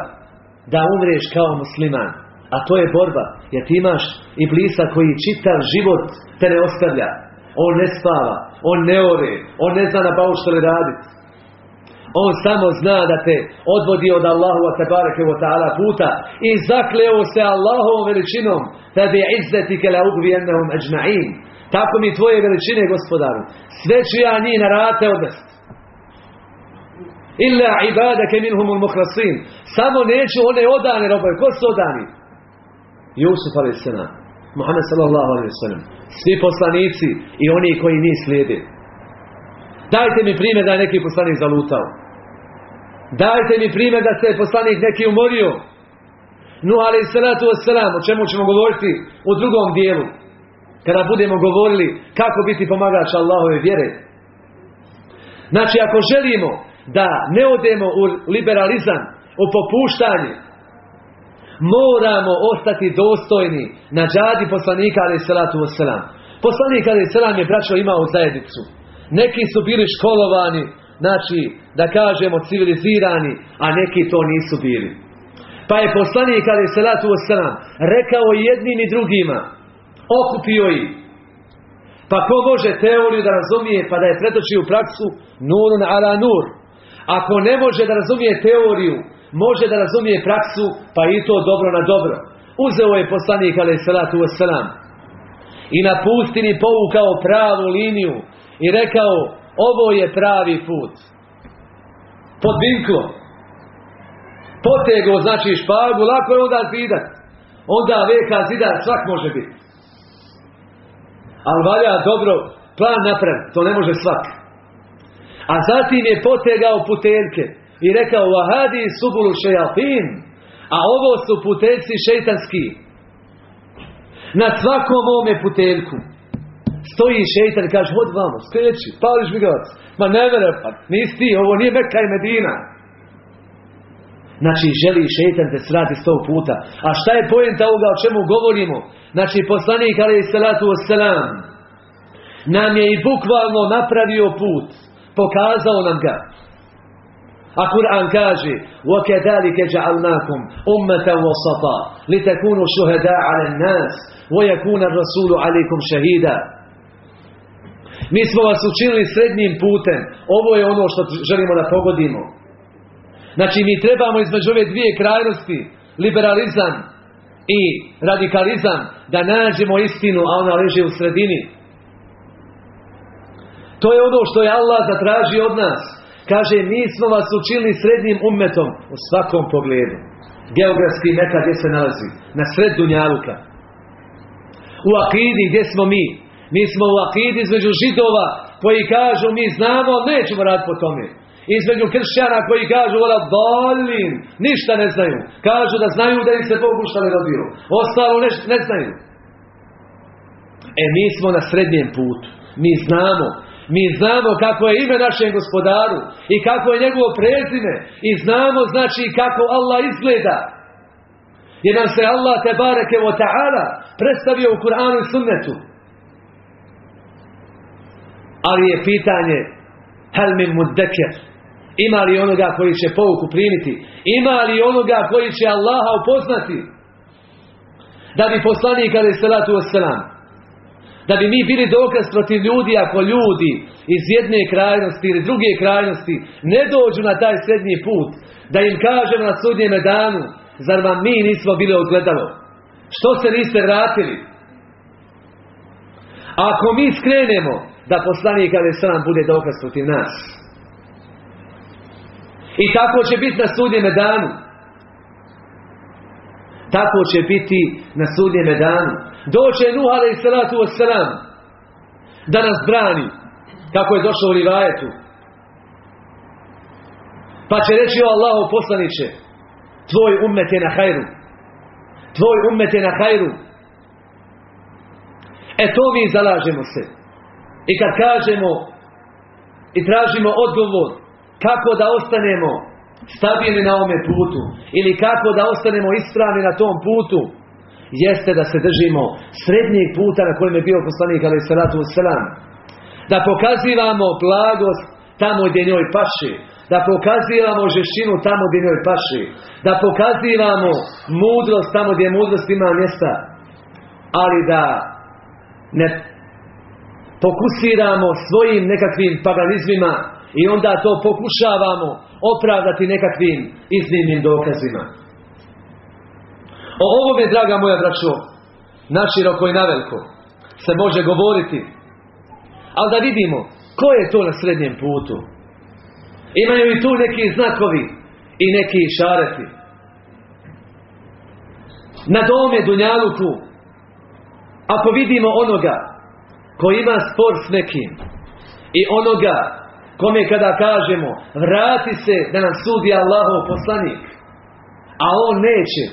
Da umreš kao musliman. A to je borba. Jer ti imaš i blisa koji čitav život te ne ostavlja. On ne spava. On ne ore. On ne zna na bavu što li raditi. On samo zna da te odvodi od Allahu wa tabareke wa ta'ala puta i zakleo se Allahovom veličinom da bi izzetike la ugvijennahum ajma'in. Tako mi tvoje veličine gospodaru. Sve ću ja njih na rate odvesti. Illa ibadake minhumul muhlasin. Samo neću one odane robove. Ko su odani? Jusuf a.s. Muhammed sallallahu a.s. Svi poslanici i oni koji njih slijede. Dajte mi primjer da je neki poslanik zalutao. Dajte mi primjer da se poslanik neki umorio. Nuh a.s. o čemu ćemo govoriti u drugom dijelu. Kada budemo govorili kako biti pomagač Allahove vjere. Znači ako želimo da ne odemo u liberalizam, u popuštanje, moramo ostati dostojni na džadi poslanika ali salatu wasalam. Poslanik ali salam je braćo imao zajednicu. Neki su bili školovani, znači da kažemo civilizirani, a neki to nisu bili. Pa je poslanik ali salatu wasalam rekao jednim i drugima, okupio ih. Pa ko može teoriju da razumije pa da je pretoči u praksu, nurun ala nur. Ako ne može da razumije teoriju, može da razumije praksu, pa i to dobro na dobro. Uzeo je poslanik alaih salatu wasalam i na pustini povukao pravu liniju i rekao ovo je pravi put. Pod vinklom. Potego znači špagu, lako je onda zidat. Onda veka zida svak može biti. Ali valja dobro plan napraviti, to ne može svak. A zatim je potegao puteljke i rekao Vahadi subulu šejatin, a ovo su puteljci šeitanski. Na svakom ovome puteljku stoji šeitan kaže, hod vamo, skreći, pališ. Ma ne vere, pa nisi ti, ovo nije Mekka i Medina. Znači, želi šeitan te srati s tog puta. A šta je pojenta ovoga o čemu govorimo? Znači, poslanik, ali salatu wasalam, nam je i bukvalno napravio put pokazao nam ga. A Kur'an kaže وَكَذَلِكَ جَعَلْنَاكُمْ أُمَّةً وَسَطًا لِتَكُونُوا شُهَدَاءَ عَلَى النَّاسِ وَيَكُونَ الرَّسُولُ عَلَيْكُمْ شَهِيدًا Mi smo vas učinili srednjim putem. Ovo je ono što želimo da pogodimo. Znači mi trebamo između ove dvije krajnosti, liberalizam i radikalizam, da nađemo istinu, a ona leži u sredini. To je ono što je Allah zatraži od nas. Kaže, mi smo vas učili srednjim ummetom u svakom pogledu. Geografski meka gdje se nalazi. Na sred Dunjaluka. U akidi gdje smo mi. Mi smo u akidi između židova koji kažu mi znamo, nećemo raditi po tome. Između kršćana koji kažu vola bolin, ništa ne znaju. Kažu da znaju da im se Bog šta ne dobio. Ostalo ne, ne znaju. E mi smo na srednjem putu. Mi znamo mi znamo kako je ime našem gospodaru i kako je njegovo prezime i znamo znači kako Allah izgleda. Jer nam se Allah te bareke o ta'ala predstavio u Kur'anu i sunnetu. Ali je pitanje hel min muddeker ima li onoga koji će pouku primiti ima li onoga koji će Allaha upoznati da bi poslanik ali salatu wasalam da bi mi bili dokaz protiv ljudi ako ljudi iz jedne krajnosti ili druge krajnosti ne dođu na taj srednji put da im kažemo na sudnjem danu zar vam mi nismo bili odgledalo što se niste vratili? Ako mi skrenemo da poslanik ali sam bude dokaz protiv nas. I tako će biti na sudnjem danu. Tako će biti na sudnjem danu doće Nuh alaih salatu wasalam da nas brani kako je došlo u rivajetu Pa će reći o Allahu poslaniće, tvoj umet je na hajru. Tvoj umet je na hajru. E to mi zalažemo se. I kad kažemo i tražimo odgovor kako da ostanemo stabilni na ovome putu ili kako da ostanemo ispravni na tom putu jeste da se držimo srednjeg puta na kojem je bio poslanik ali salatu selam da pokazivamo blagost tamo gdje njoj paši. Da pokazivamo žešinu tamo gdje njoj paši. Da pokazivamo mudrost tamo gdje mudrost ima mjesta. Ali da ne fokusiramo svojim nekakvim paganizmima i onda to pokušavamo opravdati nekakvim iznimnim dokazima. O ovome, draga moja braćo, naširoko i naveliko se može govoriti. Ali da vidimo, ko je to na srednjem putu? Imaju i tu neki znakovi i neki šareti. Na dome Dunjaluku, ako vidimo onoga koji ima spor s nekim i onoga kome kada kažemo vrati se da nam sudi Allahov poslanik a on neće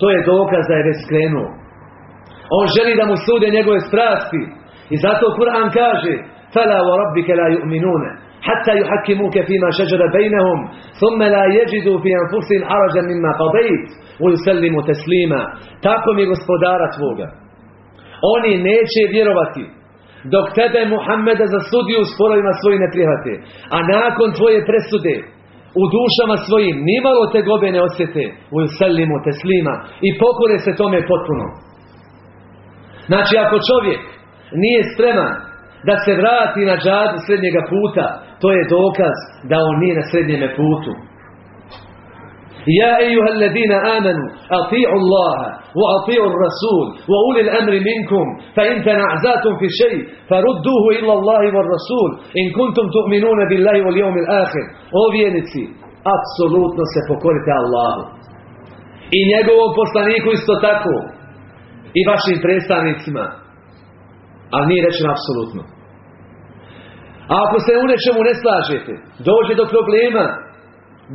to je dokaz da je već skrenuo on želi da mu sude njegove strasti i zato Kur'an kaže فَلَا وَرَبِّكَ لَا يُؤْمِنُونَ حتى يحكموك فيما شجر بينهم ثم لا يجدوا في أنفسهم حرجا مما قضيت ويسلموا تسليما tako mi gospodara tvoga oni neće vjerovati dok tebe Muhammeda za sudiju u sporovima svoji ne prihvate. A nakon tvoje presude u dušama svojim nimalo te gobe ne osjete u selimu teslima i pokore se tome potpuno. Znači ako čovjek nije spreman da se vrati na džadu srednjega puta, to je dokaz da on nije na srednjeme putu. يا أيها الذين آمنوا أطيعوا الله وأطيعوا الرسول وأولي الأمر منكم فإن تنعزاتم في شيء فردوه إلى الله والرسول إن كنتم تؤمنون بالله واليوم الآخر O vjernici, apsolutno se pokorite Allahu. I njegovom poslaniku isto tako. I vašim predstavnicima. Ali nije rečeno apsolutno. A ako se u nečemu ne slažete, dođe do problema,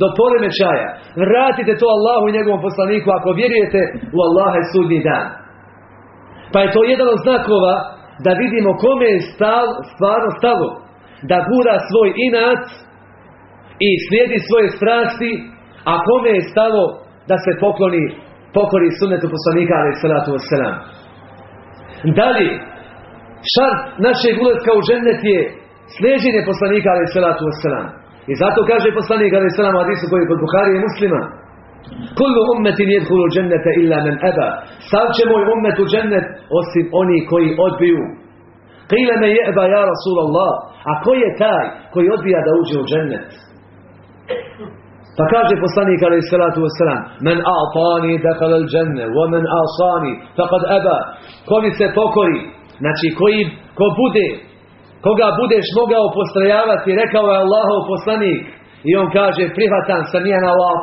do poremećaja. Vratite to Allahu i njegovom poslaniku ako vjerujete u Allaha i sudnji dan. Pa je to jedan od znakova da vidimo kome je stav, stvarno stalo da gura svoj inat i slijedi svoje strasti, a kome je stalo da se pokloni pokori sunnetu poslanika ali salatu wasalam. Dalje, šart našeg ulaska u je slijeđenje poslanika ali salatu wasalam. I zato kaže poslanik ali selam hadisu koji kod Buhari i Muslima Kullu ummetin jedhulu džennete illa men eba Sav će moj ummet u džennet osim oni koji odbiju Qile me jeba ja Rasulallah A ko je taj koji odbija da uđe u džennet? Pa kaže poslanik ali salatu wasalam Men a'tani dakal al dženne Wa men asani faqad eba Ko mi se pokori Znači koji, ko bude koga budeš mogao postrajavati, rekao je Allahov poslanik. I on kaže, prihvatan sam ja na Allah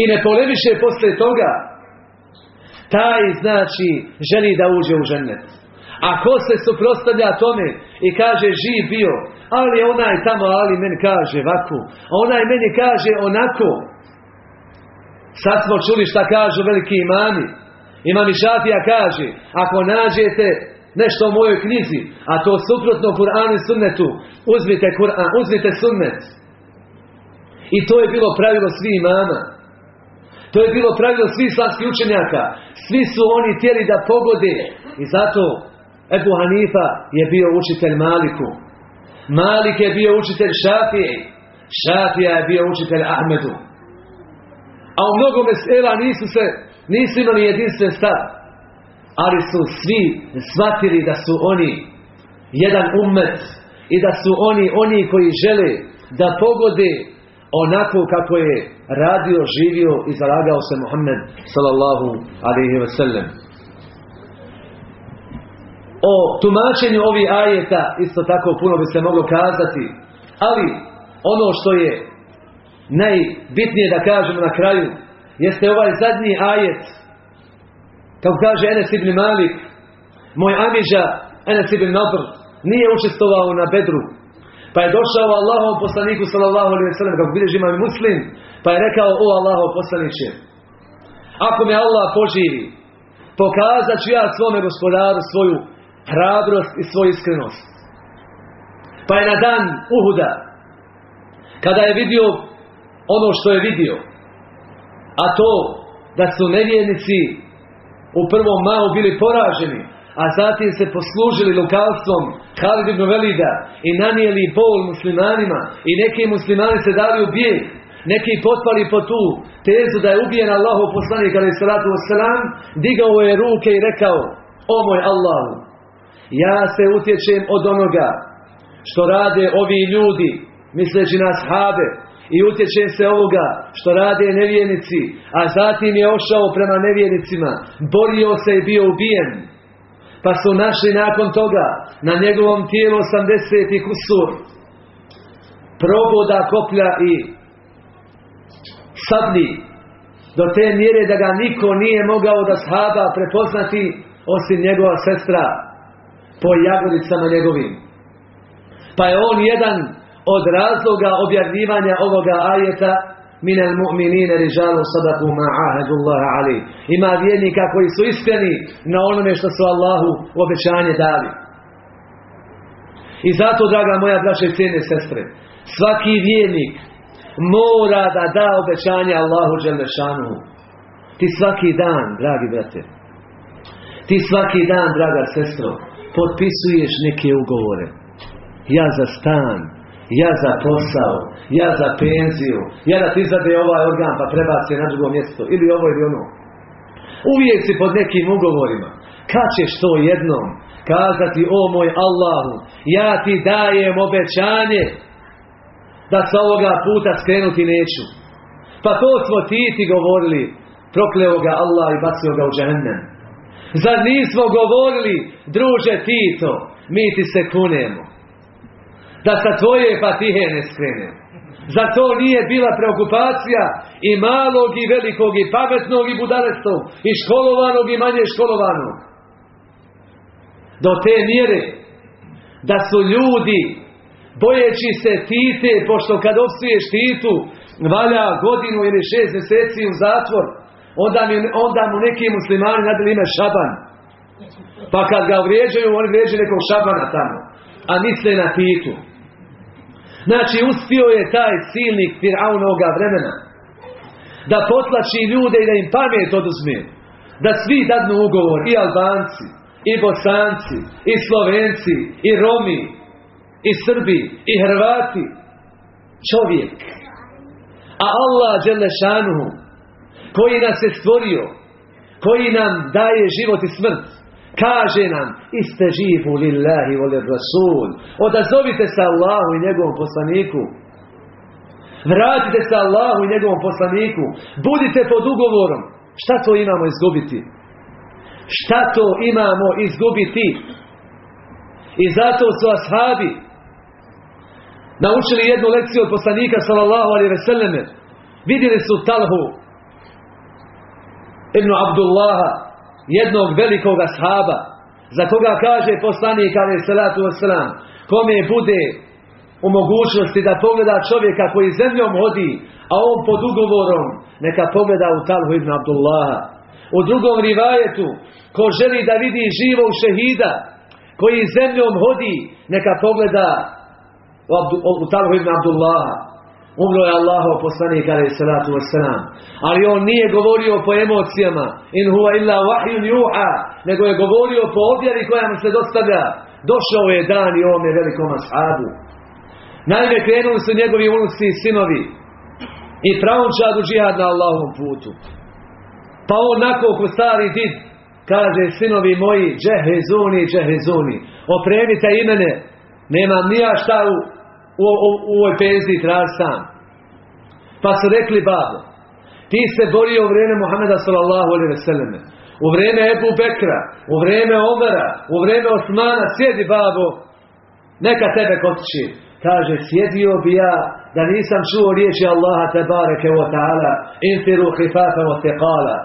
I ne polemiše posle toga. Taj znači želi da uđe u žennet. A ko se suprostavlja tome i kaže živ bio, ali onaj tamo, ali meni kaže ovako, a onaj meni kaže onako. Sad smo čuli šta kažu veliki imani. Imam i Šafija kaže, ako nađete nešto u mojoj knjizi, a to suprotno Kur'anu i sunnetu, uzmite Kur'an, uzmite sunnet. I to je bilo pravilo svih imama. To je bilo pravilo svih slavskih učenjaka. Svi su oni tijeli da pogode. I zato Ebu Hanifa je bio učitelj Maliku. Malik je bio učitelj Šafije. Šafija je bio učitelj Ahmedu. A u mnogome mesela nisu se, nisu imali jedinstven stav ali su svi shvatili da su oni jedan umet i da su oni oni koji žele da pogode onako kako je radio, živio i zalagao se Muhammed sallallahu alaihi ve sellem. O tumačenju ovih ajeta isto tako puno bi se moglo kazati, ali ono što je najbitnije da kažemo na kraju jeste ovaj zadnji ajet kako kaže Enes ibn Malik, moj amiža Enes ibn Nadr nije učestvovao na bedru. Pa je došao Allahov poslaniku sallallahu alaihi wa sallam, kako vidiš ima muslim, pa je rekao, o Allahov poslaniće, ako me Allah poživi, pokazat ću ja svome gospodaru svoju hrabrost i svoju iskrenost. Pa je na dan Uhuda, kada je vidio ono što je vidio, a to da su nevjernici u prvom malu bili poraženi, a zatim se poslužili lukavstvom Halid ibn Velida i nanijeli bol muslimanima i neki muslimani se dali u bijeg, neki potpali po tu tezu da je ubijen Allahov poslanik ali salatu wasalam, digao je ruke i rekao o moj Allah, ja se utječem od onoga što rade ovi ljudi, misleći nas habe, i utječem se ovoga što rade nevjernici, a zatim je ošao prema nevjernicima, borio se i bio ubijen. Pa su našli nakon toga na njegovom tijelu 80 i kusur proboda koplja i sablji do te mjere da ga niko nije mogao da shaba prepoznati osim njegova sestra po jagodicama njegovim. Pa je on jedan od razloga objavljivanja ovoga ajeta min al mu'minina rijalu sadaku ma ahadullah ali. Ima vjernika koji su iskreni na onome što su Allahu obećanje dali. I zato, draga moja braća i cijene sestre, svaki vjernik mora da da obećanje Allahu Đelešanu. Ti svaki dan, dragi brate, ti svaki dan, draga sestro, potpisuješ neke ugovore. Ja za stan, ja za posao, ja za penziju, ja da ti izade ovaj organ pa prebaci na drugo mjesto, ili ovo ili ono. Uvijek si pod nekim ugovorima. Kad ćeš to jednom kazati, o moj Allahu, ja ti dajem obećanje da sa ovoga puta skrenuti neću. Pa to smo ti ti govorili, prokleo ga Allah i bacio ga u džahennem. Zar nismo govorili, druže Tito, mi ti se kunemo da sa tvoje patihe ne skrene. Za to nije bila preokupacija i malog i velikog i pametnog i budalestog i školovanog i manje školovanog. Do te mjere da su ljudi bojeći se tite, pošto kad osviješ titu valja godinu ili šest mjeseci u zatvor, onda, mi, onda mu neki muslimani nadali ime šaban. Pa kad ga vrijeđaju, oni vrijeđaju nekog šabana tamo. A misle na titu. Znači, uspio je taj silnik Fir'aunoga vremena da potlači ljude i da im pamet oduzme. Da svi dadnu ugovor, i Albanci, i Bosanci, i Slovenci, i Romi, i Srbi, i Hrvati. Čovjek. A Allah Đelešanuhu, koji nas je stvorio, koji nam daje život i smrt, Kaže nam, iste živu lillahi voli rasul. Odazovite se Allahu i njegovom poslaniku. Vratite se Allahu i njegovom poslaniku. Budite pod ugovorom. Šta to imamo izgubiti? Šta to imamo izgubiti? I zato su ashabi naučili jednu lekciju od poslanika sallallahu alaihi ve selleme. Vidjeli su Talhu ibn Abdullaha jednog velikog ashaba za koga kaže poslanik ali salatu wasalam kome bude u mogućnosti da pogleda čovjeka koji zemljom hodi a on pod ugovorom neka pogleda u Talhu ibn Abdullaha. U drugom rivajetu ko želi da vidi živog šehida koji zemljom hodi neka pogleda u Talhu ibn Abdullaha Umro je Allahov poslanik alaih salatu wasalam. Ali on nije govorio po emocijama. In huwa illa wahjun juha. Nego je govorio po objavi koja mu se dostavlja. Došao je dan i ovome velikom ashabu. Naime, krenuli su njegovi unuci i sinovi. I praunčadu džihad na Allahovom putu. Pa on nakon ko stari did kaže sinovi moji džehezuni, džehezuni. Opremite imene. Nemam nija šta u u, u, u ovoj penziji traži sam. Pa su rekli babo, ti se borio u vrijeme Muhammeda sallallahu alaihi ve selleme, u vrijeme Ebu Bekra, u vrijeme Omara, u vrijeme Osmana, sjedi babo, neka tebe kotiči. Kaže, sjedio bi ja da nisam čuo riječi Allaha te bareke wa ta'ala, infiru hifafa wa teqala.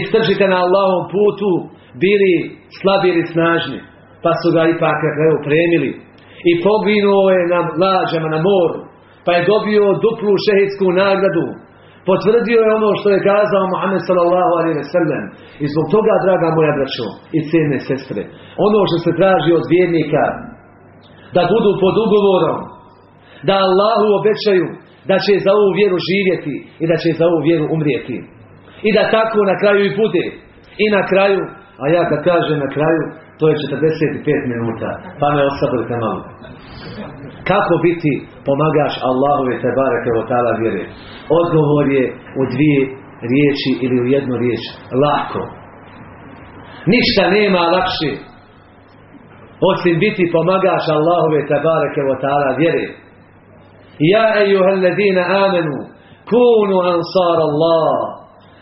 Istrčite na Allahom putu, bili slabi ili snažni. Pa su ga ipak upremili. I poginuo je na lađama na moru, pa je dobio duplu šehitsku nagradu. Potvrdio je ono što je kazao Muhammed sallallahu alaihi ve sellem. I zbog toga, draga moja braćo i cijene sestre, ono što se traži od vjernika, da budu pod ugovorom, da Allahu obećaju da će za ovu vjeru živjeti i da će za ovu vjeru umrijeti. I da tako na kraju i bude. I na kraju, a ja kad kažem na kraju, to je 45 minuta, pa me osabrite malo. Kako biti pomagač Allahove te bareke o ta'ala vjere? Odgovor je u dvije riječi ili u jednu riječ. Lako. Ništa nema lakše osim biti pomagač Allahove te bareke o ta'ala vjere. Ja ejuhel ladina amenu kunu ansar Allah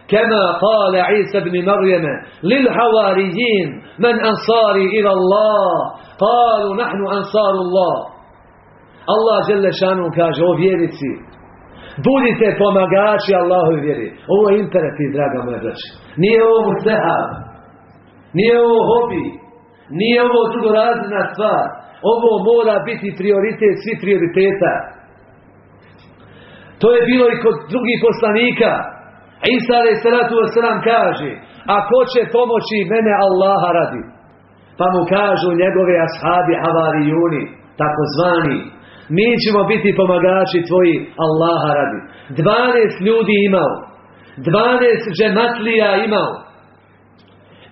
كما قال عيسى بن مريم للحواريين من أنصاري إلى الله قالوا نحن أنصار الله Allah žele šanu kaže o vjerici budite pomagači Allahu vjeri ovo je imperativ draga moja braća nije ovo musteha nije ovo hobi nije ovo drugorazna stvar ovo mora biti prioritet svi prioriteta to je bilo i kod drugih poslanika Isa alaih salatu wasalam kaže a ko će pomoći mene Allaha radi? Pa mu kažu njegove ashabi havarijuni takozvani mi ćemo biti pomagači tvoji Allaha radi. 12 ljudi imao 12 džematlija imao.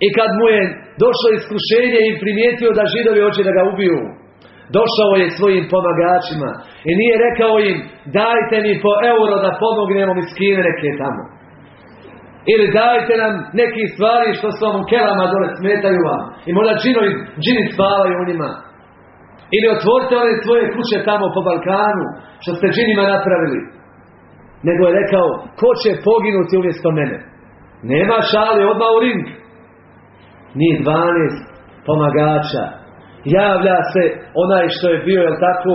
I kad mu je došlo iskušenje i primijetio da židovi hoće da ga ubiju došao je svojim pomagačima i nije rekao im dajte mi po euro da pomognemo mi skine neke tamo ili dajte nam neki stvari što su vam u kelama dole smetaju vam. I možda džinovi, džini spavaju u njima. Ili otvorite one svoje kuće tamo po Balkanu što ste džinima napravili. Nego je rekao ko će poginuti umjesto mene? Nema šali odmah u ring. Nije 12 pomagača. Javlja se onaj što je bio, jel tako,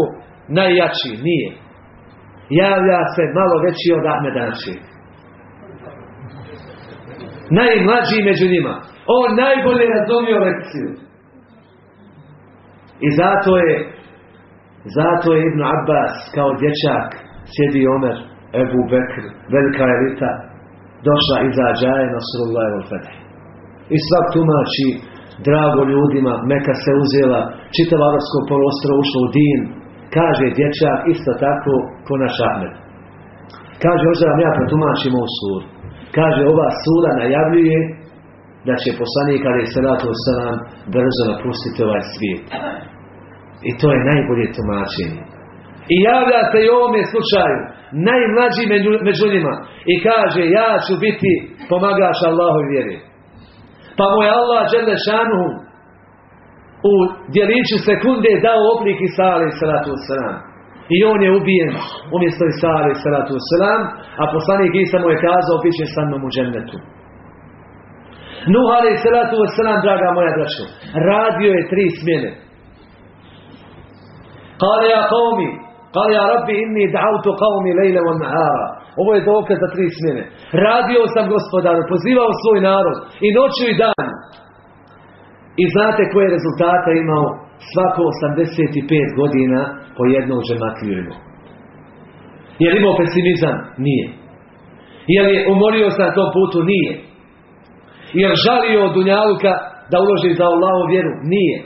najjači, nije. Javlja se malo veći od Ahmedači. Najmlađi među njima. On najbolje razumio lekciju. I zato je zato je Ibn Abbas kao dječak sjedi Omer, Ebu Bekr, velika elita, došla iza džaje Nasrullah i Fetih. I svak tumači drago ljudima, Meka se uzela, čitava arabsko polostro ušlo u din, kaže dječak isto tako ko Ahmed. Kaže, ozram ja protumačim ovu suru. Kaže, ova sura najavljuje da će poslanik ali salatu wasalam brzo napustiti ovaj svijet. I to je najbolje tumačenje. I javlja se i ovome slučaju najmlađi među, njima i kaže ja ću biti pomagaš Allahoj vjeri. Pa mu je Allah dželle šanuhu u djeliću sekunde dao oblik Isa alaih salatu wasalam. I on je ubijen umjesto Isa alaih salatu wasalam, a poslanik Isa mu je kazao bit će sa mnom u džennetu. Nuh alaih salatu wasalam, draga moja braćo, radio je tri smjene. Kale ja qavmi, kale ja rabbi inni da'autu qavmi lejle wa nahara. Ovo je dokaz za tri smjene. Radio sam gospodaru, pozivao svoj narod i noću i dan. I znate koje rezultate imao svako 85 godina po jednom džematliju imao. Je li imao pesimizam? Nije. Je li umorio se na tom putu? Nije. Je li žalio od Dunjaluka da uloži za Allahovu vjeru? Nije.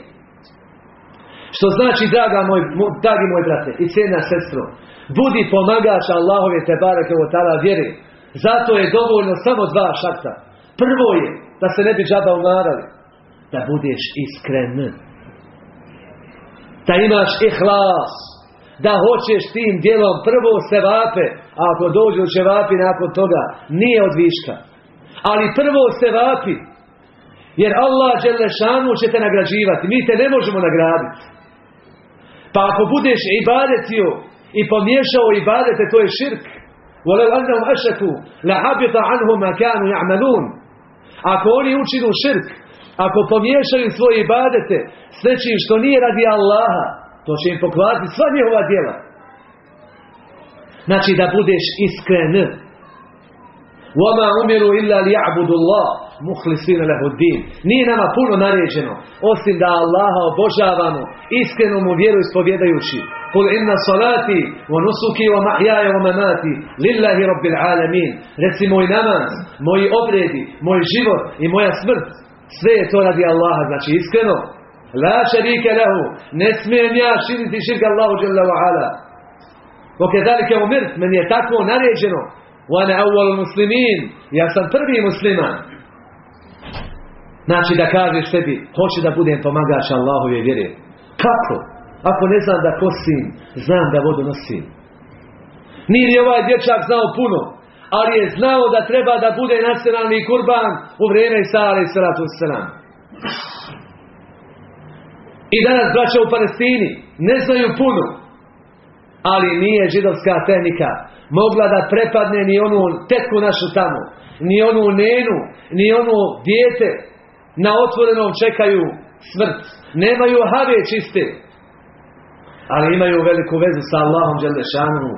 Što znači, draga moj, dragi moj brate i cijena sestro, budi pomagač Allahove te bareke o tala vjeri. Zato je dovoljno samo dva šakta. Prvo je da se ne bi džaba umarali da budeš iskren. Da imaš ihlas. Da hoćeš tim dijelom prvo se vape, a ako dođu će vapi nakon toga, nije od viška. Ali prvo se vapi, jer Allah Đelešanu će te nagrađivati, mi te ne možemo nagraditi. Pa ako budeš ibadetio i pomiješao ibadete, to je širk. وَلَوْ أَنَّهُمْ أَشَكُوا لَحَبِطَ عَنْهُمْ Ako oni učinu širk, ako pomiješaju svoje ibadete s nečim što nije radi Allaha, to će im pokvariti sva njihova djela. Znači da budeš iskren. وَمَا أُمِرُوا إِلَّا لِيَعْبُدُ اللَّهِ muhlisina din. Nije nama puno naređeno, osim da Allaha obožavamo, iskreno mu vjeru ispovjedajući. Kul inna salati, wa nusuki, wa mahjaja, wa mamati, lillahi rabbil alamin. Reci moj namaz, moji obredi, moj život i moja smrt. Sve je to radi Allaha, znači iskreno. La šarike lehu, ne smijem ja širiti širka Allahu jalla wa ala. وكذلك umirt, meni je tako naređeno. Wa awwal muslimin, ja sam prvi musliman. Znači da kažeš sebi, hoće da budem pomagač Allahove vjere. Kako? Ako ne znam da kosim, znam da vodu nosim. Nije li ovaj dječak znao puno, ali je znao da treba da bude nacionalni kurban u vrijeme Isa i salatu selam. I danas braća u Palestini ne znaju puno, ali nije židovska tehnika mogla da prepadne ni onu tetku našu tamo, ni onu nenu, ni onu dijete na otvorenom čekaju smrt. Nemaju have čiste, ali imaju veliku vezu sa Allahom Đelešanu.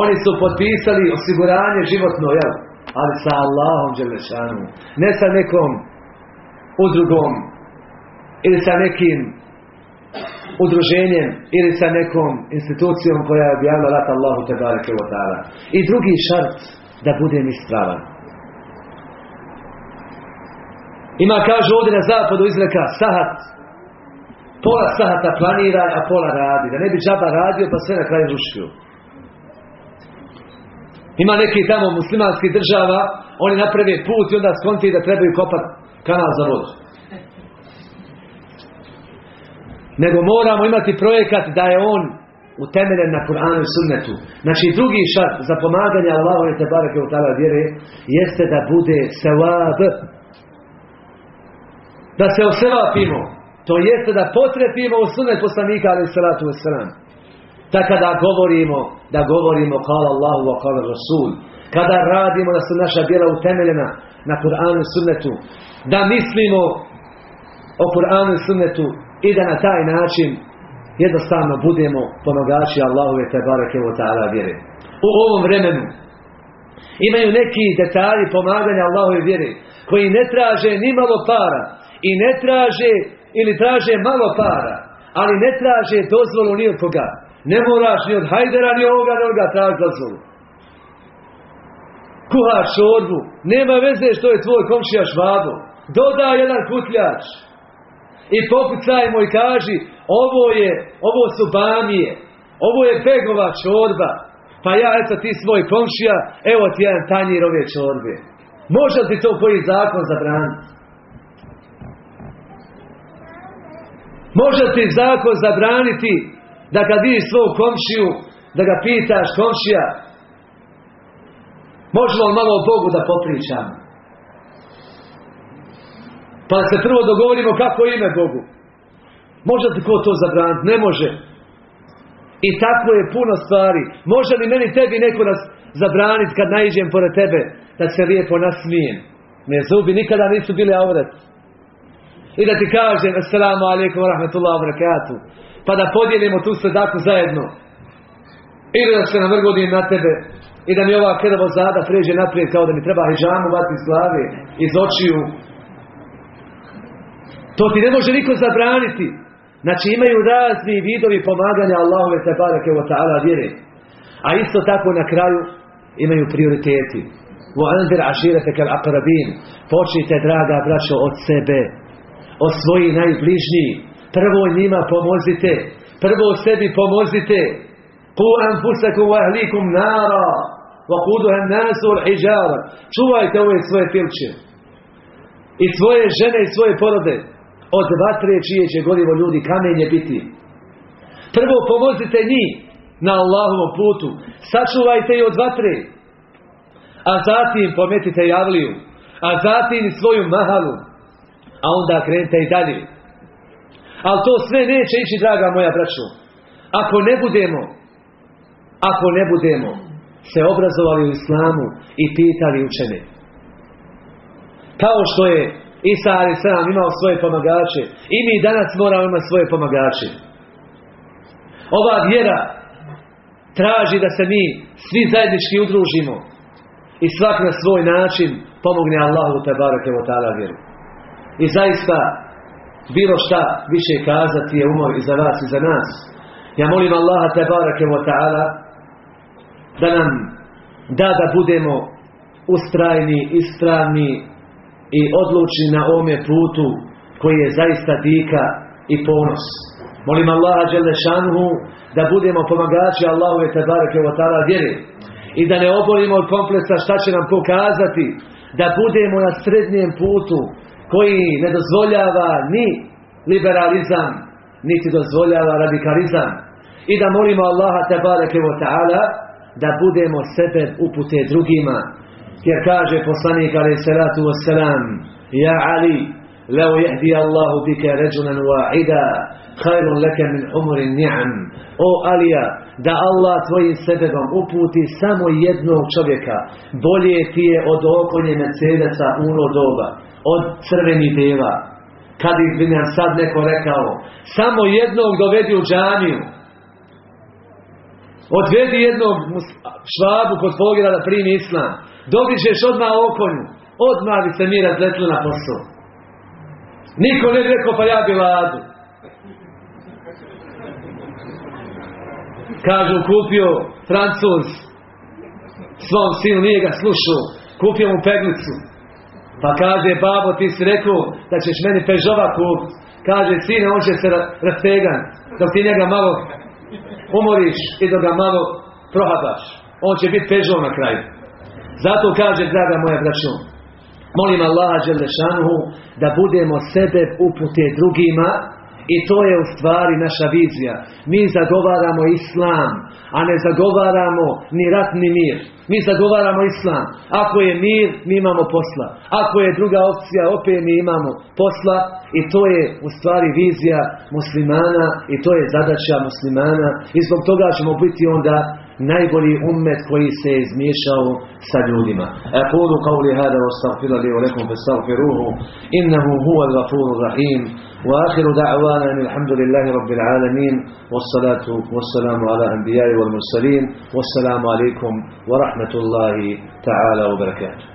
Oni su potpisali osiguranje životno, jel? Ali sa Allahom Đelešanu. Ne sa nekom udrugom ili sa nekim udruženjem ili sa nekom institucijom koja je objavila rat Allahu te bareke I drugi šart da budem ispravan. Ima kažu ovdje na zapadu izreka sahat pola sahata planira, a pola radi. Da ne bi džaba radio pa sve na kraju rušio. Ima neki tamo muslimanskih država, oni naprave put i onda skonti da trebaju kopati kanal za vodu. nego moramo imati projekat da je on utemeljen na Kur'anu i sunnetu. Znači drugi šart za pomaganje Allahu i Tebareke u tala vjere jeste da bude sevab. Da se osevapimo. To jeste da potrepimo u sunnet poslanika ali salatu wasalam. Tako kada govorimo, da govorimo kala Allahu wa kala Rasul. Kada radimo da su naša djela utemeljena na Kur'anu i sunnetu. Da mislimo o Kur'anu i sunnetu i da na taj način jednostavno budemo pomagači Allahove te bareke o ta'ala vjere. U ovom vremenu imaju neki detalji pomaganja Allahove vjere koji ne traže ni malo para i ne traže ili traže malo para ali ne traže dozvolu ni od koga. Ne moraš ni od hajdera ni ovoga ni ovoga traži dozvolu. Kuhaš šorbu, nema veze što je tvoj komšija švabo. Doda jedan kutljač i popucajmo i kaži ovo je, ovo su bamije, ovo je begova čorba, pa ja eto ti svoj komšija, evo ti jedan tanjir ove čorbe. Može ti to koji zakon zabraniti? Može ti zakon zabraniti da kad vidiš svog komšiju, da ga pitaš komšija, možemo li malo o Bogu da popričamo? Pa se prvo dogovorimo kako ime Bogu. Može li ko to zabraniti? Ne može. I tako je puno stvari. Može li meni tebi neko nas zabraniti kad naiđem pored tebe da se lijepo nasmijem? Me zubi nikada nisu bili avret. I da ti kažem Assalamu alaikum wa rahmatullahi wa barakatuh. Pa da podijelimo tu sadaku zajedno. Ili da se navrgodim na tebe i da mi ova krvo zada pređe naprijed kao da mi treba hijamu vati iz glave, iz očiju, to ti ne može niko zabraniti. Znači imaju razni vidovi pomaganja Allahove te barake wa ta'ala vjere. A isto tako na kraju imaju prioriteti. وَأَنْذِرْ عَشِيرَتَكَ الْأَقْرَبِينَ Počnite, draga braćo, od sebe. O svoji najbližniji, Prvo njima pomozite, prvo sebi pomozite. Ku anfusakum wa ahlikum nara, wa kuduha nasu hijjara. Čuvajte ove svoje filče. I svoje žene i svoje porode. Od vatre čije će gorivo ljudi kamenje biti. Prvo pomozite njih na Allahovom putu. Sačuvajte je od vatre. A zatim pometite javliju. A zatim svoju mahalu. A onda krenite i dalje. Ali to sve neće ići, draga moja braćo. Ako ne budemo, ako ne budemo se obrazovali u islamu i pitali učene. Kao što je Isa ali sam imao svoje pomagače. I mi danas moramo imati svoje pomagače. Ova vjera traži da se mi svi zajednički udružimo. i svak na svoj način pomogne Allahu te ta'ala vjeru. I zaista bilo šta više kazati je umor i za vas i za nas. Ja molim Allaha te bareke wa ta'ala da nam da da budemo ustrajni, ispravni i odlučni na ome putu koji je zaista dika i ponos. Molim Allaha Đelešanuhu da budemo pomagači Allahove tabarake wa ta'ala vjeri i da ne obolimo od kompleksa šta će nam pokazati da budemo na srednjem putu koji ne dozvoljava ni liberalizam niti dozvoljava radikalizam i da molimo Allaha tabarake wa ta'ala da budemo sebe upute drugima jer kaže poslanik alaih salatu wassalam ja Ali لو يهدي الله بك رجلا واحدا خير لك من عمر النعم O Alija, da Allah tvojim sebebom uputi samo jednog čovjeka, bolje ti je od okonje Mercedesa uno doba, od crvenih deva. Kad bi nam sad neko rekao, samo jednog dovedi u džaniju, odvedi jednog švabu kod pogira da primi islam, dobit ćeš odmah okonju, odmah bi se mi razletli na posao. Niko ne bi rekao pa ja bi ladu. Kažu kupio Francuz svom sinu, nije ga slušao, kupio mu peglicu. Pa kaže, babo, ti si rekao da ćeš meni pežova kupit. Kaže, sine, on će se rastegan, dok ti njega malo umoriš i dok ga malo prohabaš. On će biti pežov na kraju. Zato kaže, draga moja braćo, molim Allaha Đelešanuhu da budemo sebe upute drugima i to je u stvari naša vizija. Mi zagovaramo islam, a ne zagovaramo ni rat ni mir. Mi zagovaramo islam. Ako je mir, mi imamo posla. Ako je druga opcija, opet mi imamo posla i to je u stvari vizija muslimana i to je zadaća muslimana i zbog toga ćemo biti onda najbolji ummet koji se je izmiješao sa ljudima. Aqulu qawli hada wa astaghfiru li wa lakum fastaghfiruhu innahu huwa al-ghafurur rahim. Wa akhiru da'wana alhamdulillahi rabbil alamin wassalatu wassalamu ala anbiya'i wal mursalin wassalamu alaykum wa rahmatullahi ta'ala wa barakatuh.